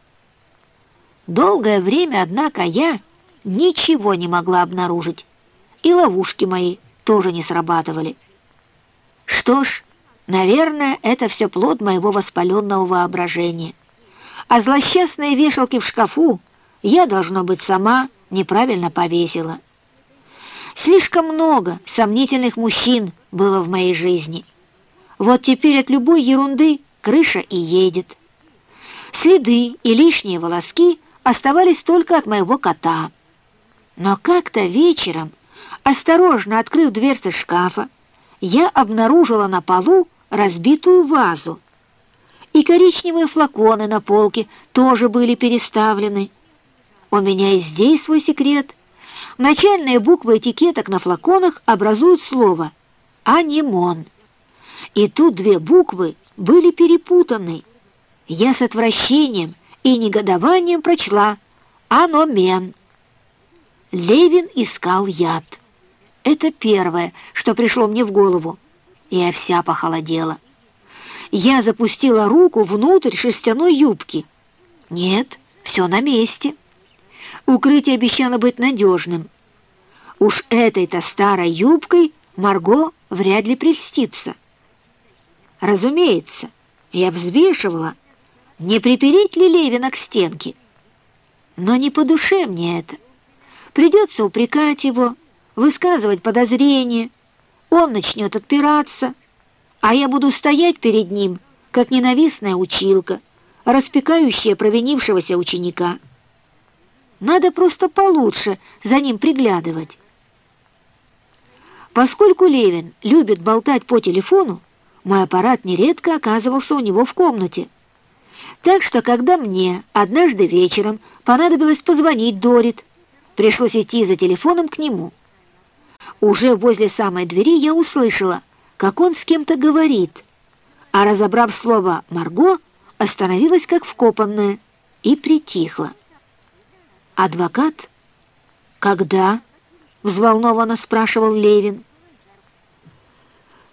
Долгое время, однако, я ничего не могла обнаружить, и ловушки мои тоже не срабатывали. Что ж, наверное, это все плод моего воспаленного воображения. А злосчастные вешалки в шкафу я, должно быть, сама неправильно повесила. Слишком много сомнительных мужчин было в моей жизни. Вот теперь от любой ерунды крыша и едет. Следы и лишние волоски оставались только от моего кота. Но как-то вечером Осторожно открыв дверцы шкафа, я обнаружила на полу разбитую вазу. И коричневые флаконы на полке тоже были переставлены. У меня и здесь свой секрет. Начальные буквы этикеток на флаконах образуют слово «анимон». И тут две буквы были перепутаны. Я с отвращением и негодованием прочла «аномен». Левин искал яд. Это первое, что пришло мне в голову. Я вся похолодела. Я запустила руку внутрь шерстяной юбки. Нет, все на месте. Укрытие обещало быть надежным. Уж этой-то старой юбкой Марго вряд ли прельстится. Разумеется, я взвешивала, не припереть ли Левина к стенке. Но не по душе мне это. Придется упрекать его, высказывать подозрения. Он начнет отпираться, а я буду стоять перед ним, как ненавистная училка, распекающая провинившегося ученика. Надо просто получше за ним приглядывать. Поскольку Левин любит болтать по телефону, мой аппарат нередко оказывался у него в комнате. Так что, когда мне однажды вечером понадобилось позвонить Дорит, пришлось идти за телефоном к нему. Уже возле самой двери я услышала, как он с кем-то говорит, а, разобрав слово «Марго», остановилась как вкопанная и притихла. «Адвокат? Когда?» — взволнованно спрашивал Левин.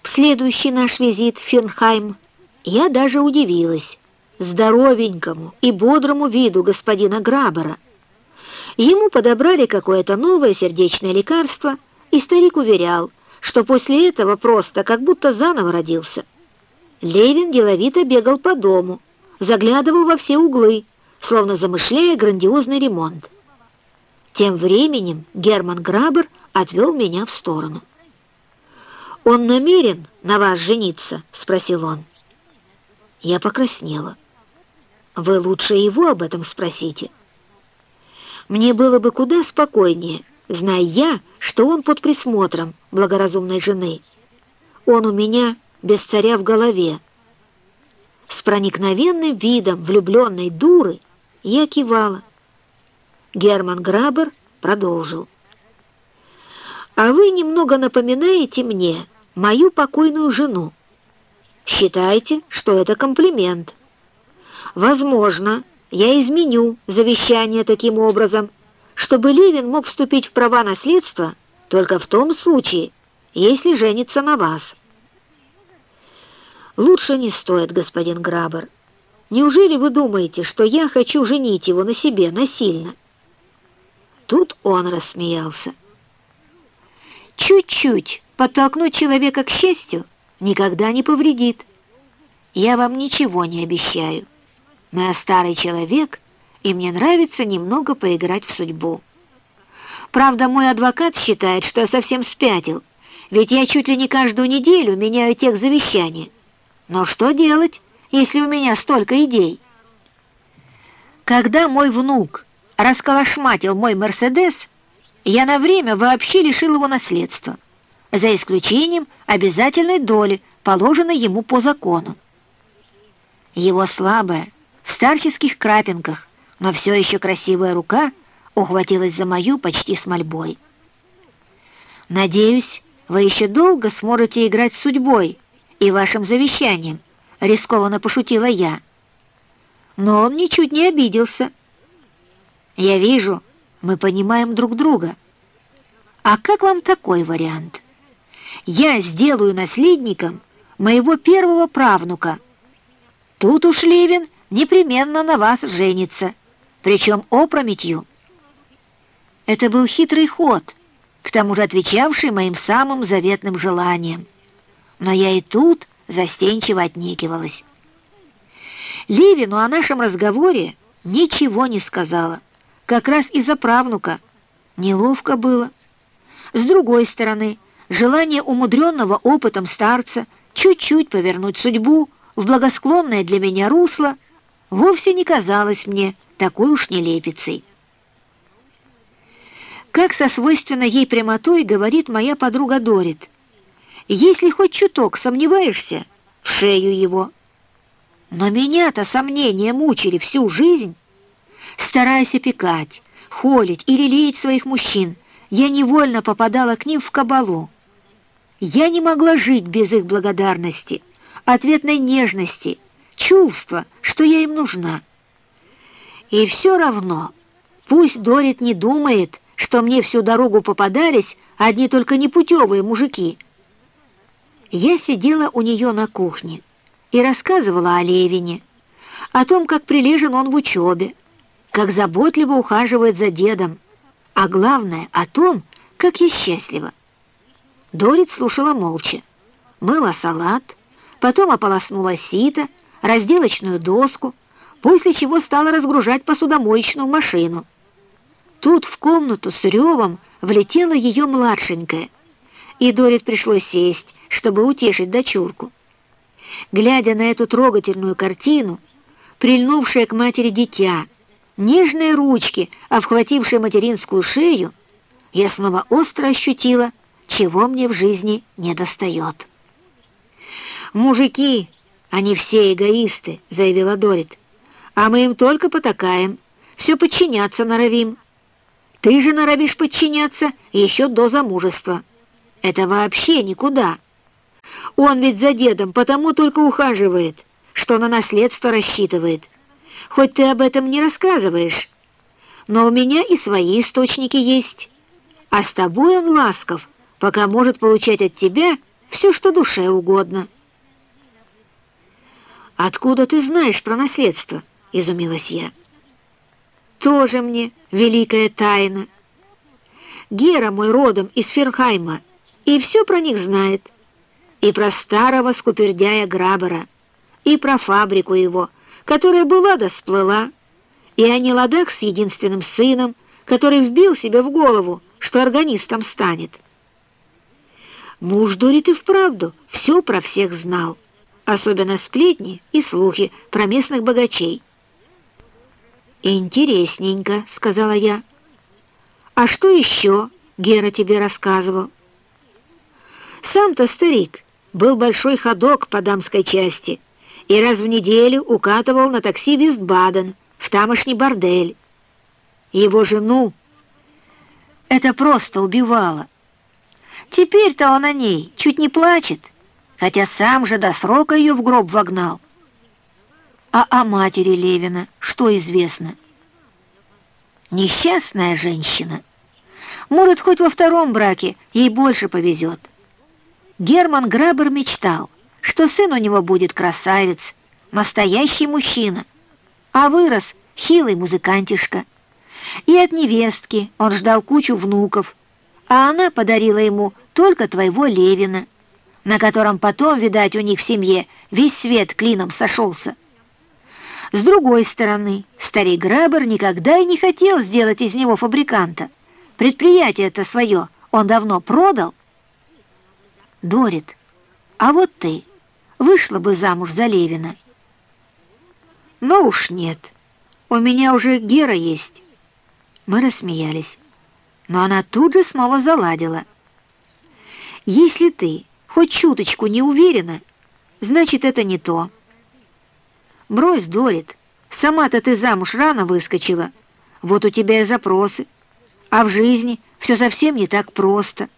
В следующий наш визит в Фернхайм я даже удивилась здоровенькому и бодрому виду господина Грабера. Ему подобрали какое-то новое сердечное лекарство, и старик уверял, что после этого просто как будто заново родился. Левин деловито бегал по дому, заглядывал во все углы, словно замышляя грандиозный ремонт. Тем временем Герман Грабер отвел меня в сторону. «Он намерен на вас жениться?» — спросил он. Я покраснела. «Вы лучше его об этом спросите». Мне было бы куда спокойнее, зная я, что он под присмотром благоразумной жены. Он у меня без царя в голове. С проникновенным видом влюбленной дуры я кивала. Герман Грабер продолжил. «А вы немного напоминаете мне мою покойную жену. Считайте, что это комплимент. Возможно, я изменю завещание таким образом, чтобы Левин мог вступить в права наследства только в том случае, если женится на вас. Лучше не стоит, господин Грабер. Неужели вы думаете, что я хочу женить его на себе насильно? Тут он рассмеялся. Чуть-чуть подтолкнуть человека к счастью никогда не повредит. Я вам ничего не обещаю. Я старый человек, и мне нравится немного поиграть в судьбу. Правда, мой адвокат считает, что я совсем спятил, ведь я чуть ли не каждую неделю меняю тех завещания. Но что делать, если у меня столько идей? Когда мой внук расколошматил мой «Мерседес», я на время вообще лишил его наследства, за исключением обязательной доли, положенной ему по закону. Его слабая, в старческих крапинках, но все еще красивая рука ухватилась за мою почти с мольбой. «Надеюсь, вы еще долго сможете играть с судьбой и вашим завещанием», — рискованно пошутила я. Но он ничуть не обиделся. «Я вижу, мы понимаем друг друга. А как вам такой вариант? Я сделаю наследником моего первого правнука. Тут уж Левин непременно на вас женится, причем опрометью. Это был хитрый ход, к тому же отвечавший моим самым заветным желаниям. Но я и тут застенчиво отнекивалась. Левину о нашем разговоре ничего не сказала, как раз из-за правнука. Неловко было. С другой стороны, желание умудренного опытом старца чуть-чуть повернуть судьбу в благосклонное для меня русло — вовсе не казалась мне такой уж нелепицей. как со свойственной ей прямотой говорит моя подруга Дорит. «Если хоть чуток сомневаешься, в шею его». Но меня-то сомнения мучили всю жизнь. Стараясь опекать, холить и лелеять своих мужчин, я невольно попадала к ним в кабалу. Я не могла жить без их благодарности, ответной нежности, чувства, что я им нужна. И все равно, пусть Дорит не думает, что мне всю дорогу попадались одни только непутевые мужики. Я сидела у нее на кухне и рассказывала о Левине, о том, как прилежен он в учебе, как заботливо ухаживает за дедом, а главное о том, как я счастлива. Дорит слушала молча, мыла салат, потом ополоснула сито, разделочную доску, после чего стала разгружать посудомоечную машину. Тут в комнату с ревом влетела ее младшенькая, и Дорит пришлось сесть, чтобы утешить дочурку. Глядя на эту трогательную картину, прильнувшее к матери дитя, нежные ручки, обхватившие материнскую шею, я снова остро ощутила, чего мне в жизни не достает. «Мужики, они все эгоисты», — заявила Дорит, «а мы им только потакаем, все подчиняться норовим. Ты же норовишь подчиняться еще до замужества. Это вообще никуда». Он ведь за дедом потому только ухаживает, что на наследство рассчитывает. Хоть ты об этом не рассказываешь. Но у меня и свои источники есть. А с тобой он ласков, пока может получать от тебя все, что душе угодно. «Откуда ты знаешь про наследство?» — изумилась я. «Тоже мне великая тайна. Гера мой родом из Ферхайма, и все про них знает» и про старого скупердяя Грабера, и про фабрику его, которая была да сплыла, и о неладах с единственным сыном, который вбил себе в голову, что органистом станет. Муж Дорит и вправду все про всех знал, особенно сплетни и слухи про местных богачей. «Интересненько», — сказала я. «А что еще Гера тебе рассказывал?» «Сам-то старик был большой ходок по дамской части и раз в неделю укатывал на такси Вестбаден в тамошний бордель. Его жену это просто убивало. Теперь-то он о ней чуть не плачет, хотя сам же до срока ее в гроб вогнал. А о матери Левина что известно? Несчастная женщина. Может, хоть во втором браке ей больше повезет. Герман Грабер мечтал, что сын у него будет красавец, настоящий мужчина, а вырос хилый музыкантишка. И от невестки он ждал кучу внуков, а она подарила ему только твоего Левина, на котором потом, видать, у них в семье весь свет клином сошелся. С другой стороны, старик Грабер никогда и не хотел сделать из него фабриканта. Предприятие-то свое он давно продал, Дорит, а вот ты вышла бы замуж за Левина? Ну уж нет, у меня уже Гера есть. Мы рассмеялись, но она тут же снова заладила. Если ты хоть чуточку не уверена, значит, это не то. Брось, Дорит, сама-то ты замуж рано выскочила, вот у тебя и запросы, а в жизни все совсем не так просто.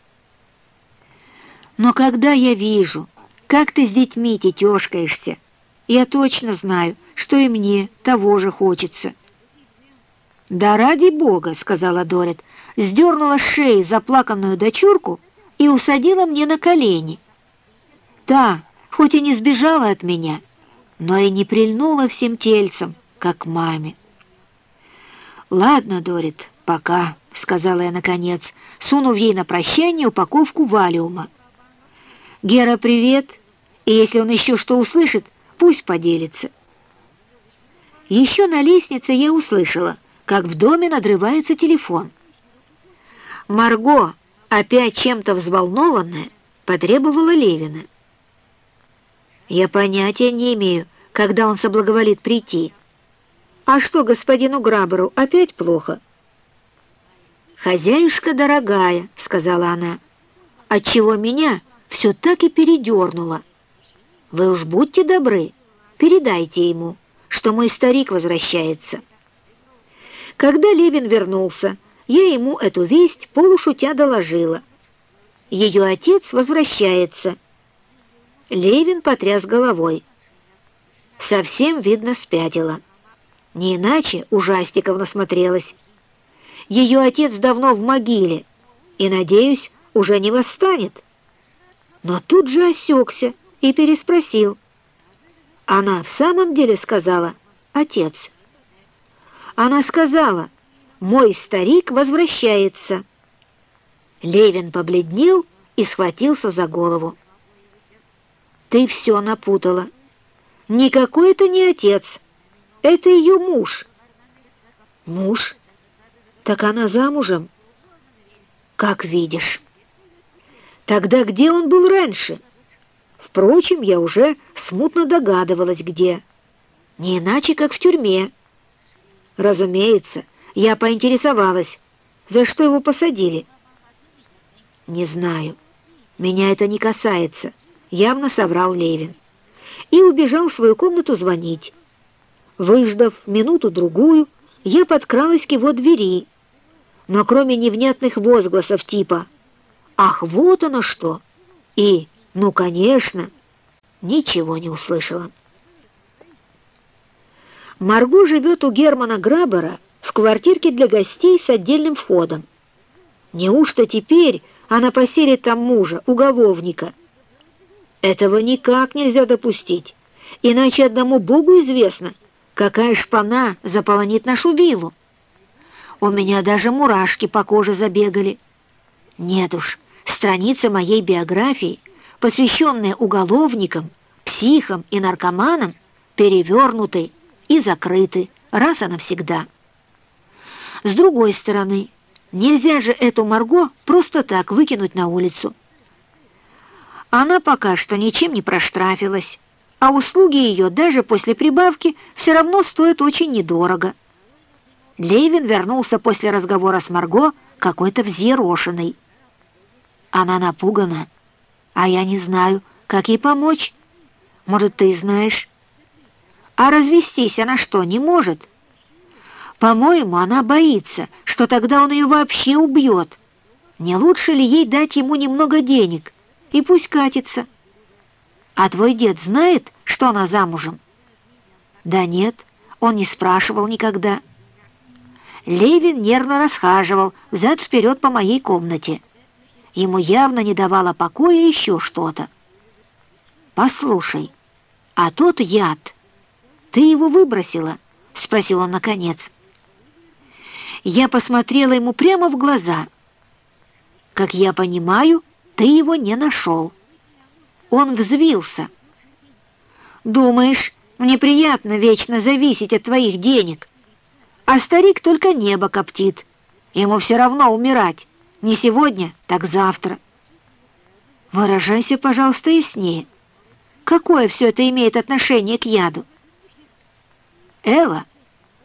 Но когда я вижу, как ты с детьми тетешкаешься, я точно знаю, что и мне того же хочется. «Да ради бога», — сказала Дорит, сдернула с шеи заплаканную дочурку и усадила мне на колени. Та, хоть и не сбежала от меня, но и не прильнула всем тельцем, как маме. «Ладно, Дорит, пока», — сказала я наконец, сунув ей на прощание упаковку валиума. «Гера, привет!» И если он еще что услышит, пусть поделится. Еще на лестнице я услышала, как в доме надрывается телефон. Марго, опять чем-то взволнованная, потребовала Левина. Я понятия не имею, когда он соблаговолит прийти. А что господину Граберу опять плохо? «Хозяюшка дорогая», — сказала она, — «отчего меня все так и передернуло. Вы уж будьте добры, передайте ему, что мой старик возвращается». Когда Левин вернулся, я ему эту весть полушутя доложила. Ее отец возвращается. Левин потряс головой. Совсем, видно, спятила. Не иначе ужастиков насмотрелась. Ее отец давно в могиле и, надеюсь, уже не восстанет. Но тут же осекся и переспросил. Она в самом деле сказала «отец». Она сказала «мой старик возвращается». Левин побледнел и схватился за голову. «Ты все напутала. Никакой это не отец, это ее муж». «Муж?» Так она замужем? Как видишь. Тогда где он был раньше? Впрочем, я уже смутно догадывалась, где. Не иначе, как в тюрьме. Разумеется, я поинтересовалась, за что его посадили. Не знаю. Меня это не касается, явно соврал Левин. И убежал в свою комнату звонить. Выждав минуту-другую, я подкралась к его двери, но кроме невнятных возгласов типа «Ах, вот оно что!» и «Ну, конечно!» ничего не услышала. Марго живет у Германа Грабера в квартирке для гостей с отдельным входом. Неужто теперь она поселит там мужа, уголовника? Этого никак нельзя допустить, иначе одному Богу известно, какая шпана заполонит нашу виллу. У меня даже мурашки по коже забегали. Нет уж, страницы моей биографии, посвященные уголовникам, психам и наркоманам, перевернуты и закрыты раз и навсегда. С другой стороны, нельзя же эту Марго просто так выкинуть на улицу. Она пока что ничем не проштрафилась, а услуги ее даже после прибавки все равно стоят очень недорого. Левин вернулся после разговора с Марго какой-то взъерошенный. Она напугана, а я не знаю, как ей помочь. Может, ты знаешь? А развестись она что, не может? По-моему, она боится, что тогда он ее вообще убьет. Не лучше ли ей дать ему немного денег, и пусть катится? А твой дед знает, что она замужем? Да нет, он не спрашивал никогда. Левин нервно расхаживал взад-вперед по моей комнате. Ему явно не давало покоя еще что-то. «Послушай, а тот яд, ты его выбросила?» — спросил он наконец. Я посмотрела ему прямо в глаза. «Как я понимаю, ты его не нашел». Он взвился. «Думаешь, мне приятно вечно зависеть от твоих денег?» А старик только небо коптит. Ему все равно умирать. Не сегодня, так завтра. Выражайся, пожалуйста, яснее. Какое все это имеет отношение к яду? Элла,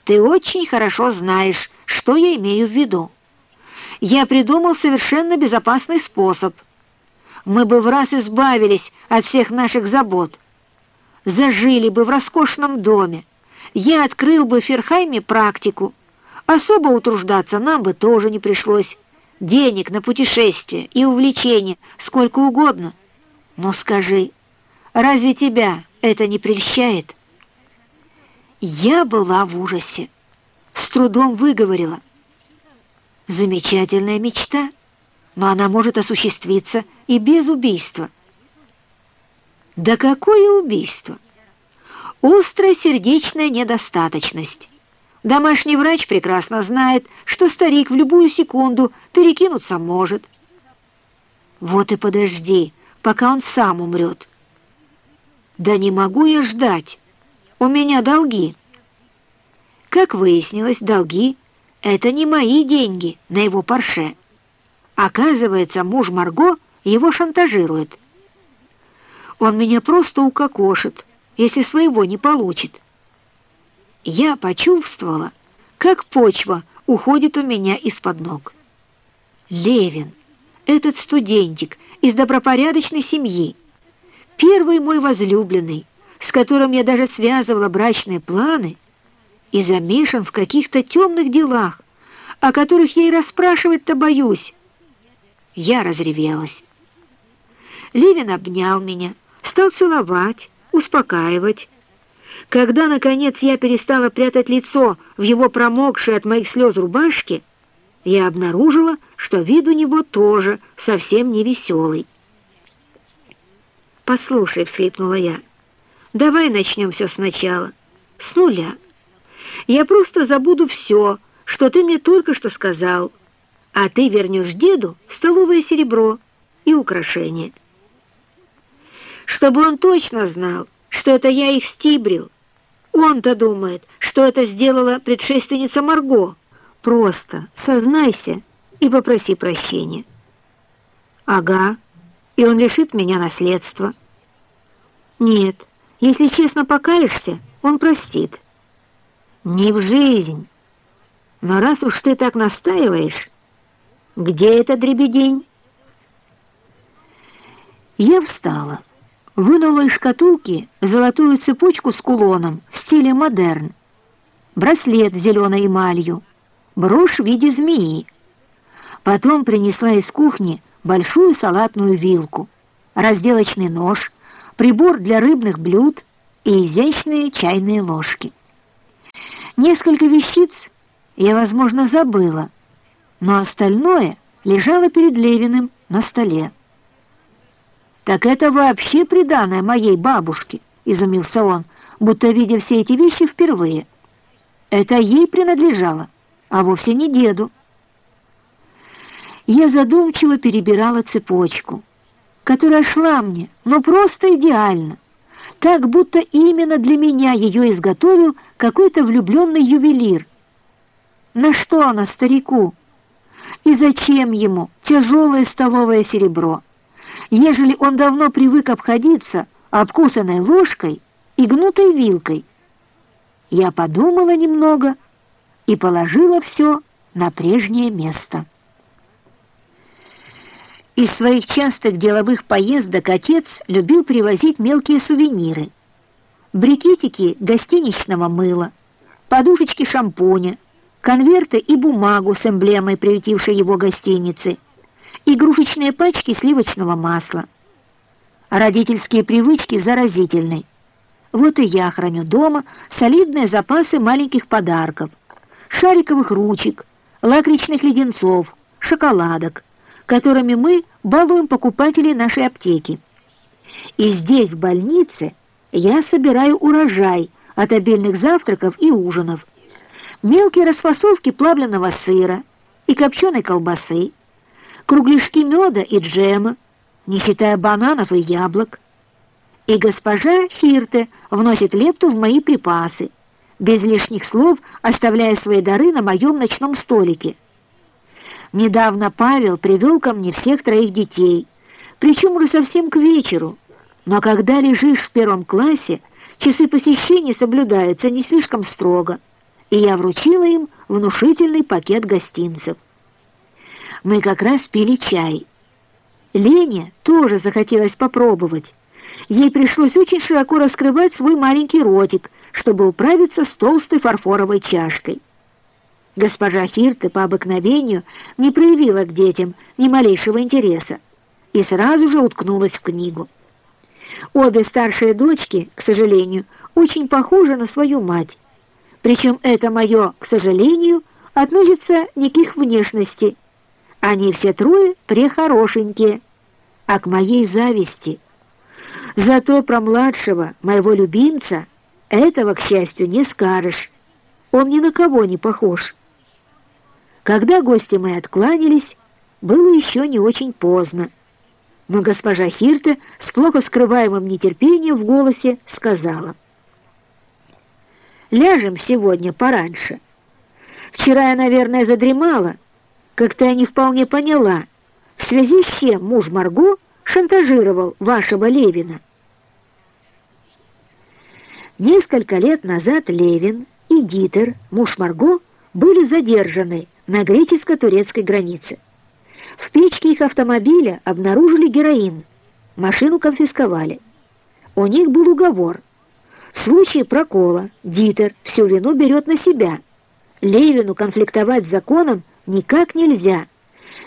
ты очень хорошо знаешь, что я имею в виду. Я придумал совершенно безопасный способ. Мы бы в раз избавились от всех наших забот. Зажили бы в роскошном доме, я открыл бы в Ферхайме практику. Особо утруждаться нам бы тоже не пришлось. Денег на путешествия и увлечения сколько угодно. Но скажи, разве тебя это не прельщает? Я была в ужасе. С трудом выговорила. Замечательная мечта, но она может осуществиться и без убийства. Да какое убийство? Острая сердечная недостаточность. Домашний врач прекрасно знает, что старик в любую секунду перекинуться может. Вот и подожди, пока он сам умрет. Да не могу я ждать. У меня долги. Как выяснилось, долги — это не мои деньги на его парше. Оказывается, муж Марго его шантажирует. Он меня просто укокошит, если своего не получит. Я почувствовала, как почва уходит у меня из-под ног. Левин, этот студентик из добропорядочной семьи, первый мой возлюбленный, с которым я даже связывала брачные планы, и замешан в каких-то темных делах, о которых я и расспрашивать-то боюсь. Я разревелась. Левин обнял меня, стал целовать, успокаивать. Когда, наконец, я перестала прятать лицо в его промокшей от моих слез рубашке, я обнаружила, что вид у него тоже совсем не веселый. «Послушай», — всхлипнула я, — «давай начнем все сначала, с нуля. Я просто забуду все, что ты мне только что сказал, а ты вернешь деду столовое серебро и украшения. Чтобы он точно знал, что это я их стибрил. Он-то думает, что это сделала предшественница Марго». Просто сознайся и попроси прощения. Ага, и он лишит меня наследства. Нет, если честно покаешься, он простит. Не в жизнь. Но раз уж ты так настаиваешь, где эта дребедень? Я встала, вынула из шкатулки золотую цепочку с кулоном в стиле модерн, браслет с зеленой эмалью, брошь в виде змеи. Потом принесла из кухни большую салатную вилку, разделочный нож, прибор для рыбных блюд и изящные чайные ложки. Несколько вещиц я, возможно, забыла, но остальное лежало перед Левиным на столе. «Так это вообще приданное моей бабушке», — изумился он, будто видя все эти вещи впервые. «Это ей принадлежало» а вовсе не деду. Я задумчиво перебирала цепочку, которая шла мне, но просто идеально, так будто именно для меня ее изготовил какой-то влюбленный ювелир. На что она старику? И зачем ему тяжелое столовое серебро, ежели он давно привык обходиться обкусанной ложкой и гнутой вилкой? Я подумала немного и положила все на прежнее место. Из своих частых деловых поездок отец любил привозить мелкие сувениры. Брикетики гостиничного мыла, подушечки шампуня, конверты и бумагу с эмблемой приютившей его гостиницы, игрушечные пачки сливочного масла. Родительские привычки заразительны. Вот и я храню дома солидные запасы маленьких подарков – шариковых ручек, лакричных леденцов, шоколадок, которыми мы балуем покупателей нашей аптеки. И здесь, в больнице, я собираю урожай от обильных завтраков и ужинов, мелкие расфасовки плавленного сыра и копченой колбасы, кругляшки меда и джема, не считая бананов и яблок. И госпожа Хирте вносит лепту в мои припасы, без лишних слов оставляя свои дары на моем ночном столике. Недавно Павел привел ко мне всех троих детей, причем уже совсем к вечеру. Но когда лежишь в первом классе, часы посещения соблюдаются не слишком строго, и я вручила им внушительный пакет гостинцев. Мы как раз пили чай. Лене тоже захотелось попробовать. Ей пришлось очень широко раскрывать свой маленький ротик, чтобы управиться с толстой фарфоровой чашкой. Госпожа Хирте по обыкновению не проявила к детям ни малейшего интереса и сразу же уткнулась в книгу. Обе старшие дочки, к сожалению, очень похожи на свою мать. Причем это мое, к сожалению, относится не к их внешности. Они все трое прехорошенькие, а к моей зависти. Зато про младшего, моего любимца, этого, к счастью, не скажешь. Он ни на кого не похож. Когда гости мои откланялись, было еще не очень поздно. Но госпожа Хирте с плохо скрываемым нетерпением в голосе сказала. «Ляжем сегодня пораньше. Вчера я, наверное, задремала. Как-то я не вполне поняла, в связи с чем муж Марго шантажировал вашего Левина». Несколько лет назад Левин и Дитер, муж Марго, были задержаны на греческо-турецкой границе. В печке их автомобиля обнаружили героин. Машину конфисковали. У них был уговор. В случае прокола Дитер всю вину берет на себя. Левину конфликтовать с законом никак нельзя.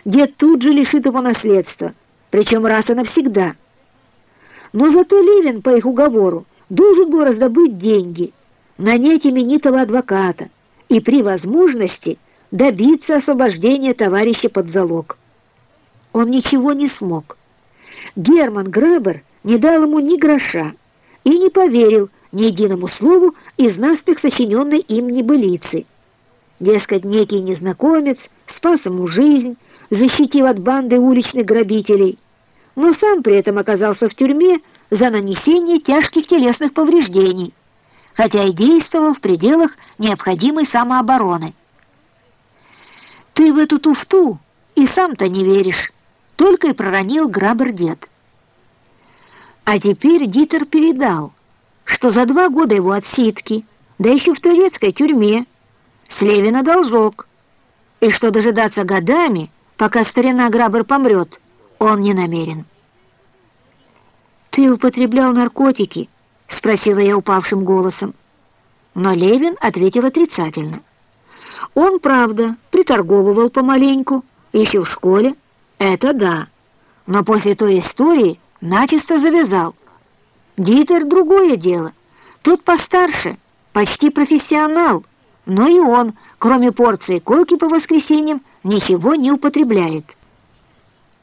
Дед тут же лишит его наследства, причем раз и навсегда. Но зато Левин по их уговору должен был раздобыть деньги, нанять именитого адвоката и при возможности добиться освобождения товарища под залог. Он ничего не смог. Герман Грабер не дал ему ни гроша и не поверил ни единому слову из наспех сочиненной им небылицы. Дескать, некий незнакомец спас ему жизнь, защитив от банды уличных грабителей, но сам при этом оказался в тюрьме за нанесение тяжких телесных повреждений, хотя и действовал в пределах необходимой самообороны. «Ты в эту туфту и сам-то не веришь», — только и проронил Грабер дед. А теперь Дитер передал, что за два года его отсидки, да еще в турецкой тюрьме, с Левина должок, и что дожидаться годами, пока старина Грабер помрет, он не намерен. «Ты употреблял наркотики?» — спросила я упавшим голосом. Но Левин ответил отрицательно. Он, правда, приторговывал помаленьку, еще в школе, это да, но после той истории начисто завязал. Дитер — другое дело, тот постарше, почти профессионал, но и он, кроме порции койки по воскресеньям, ничего не употребляет.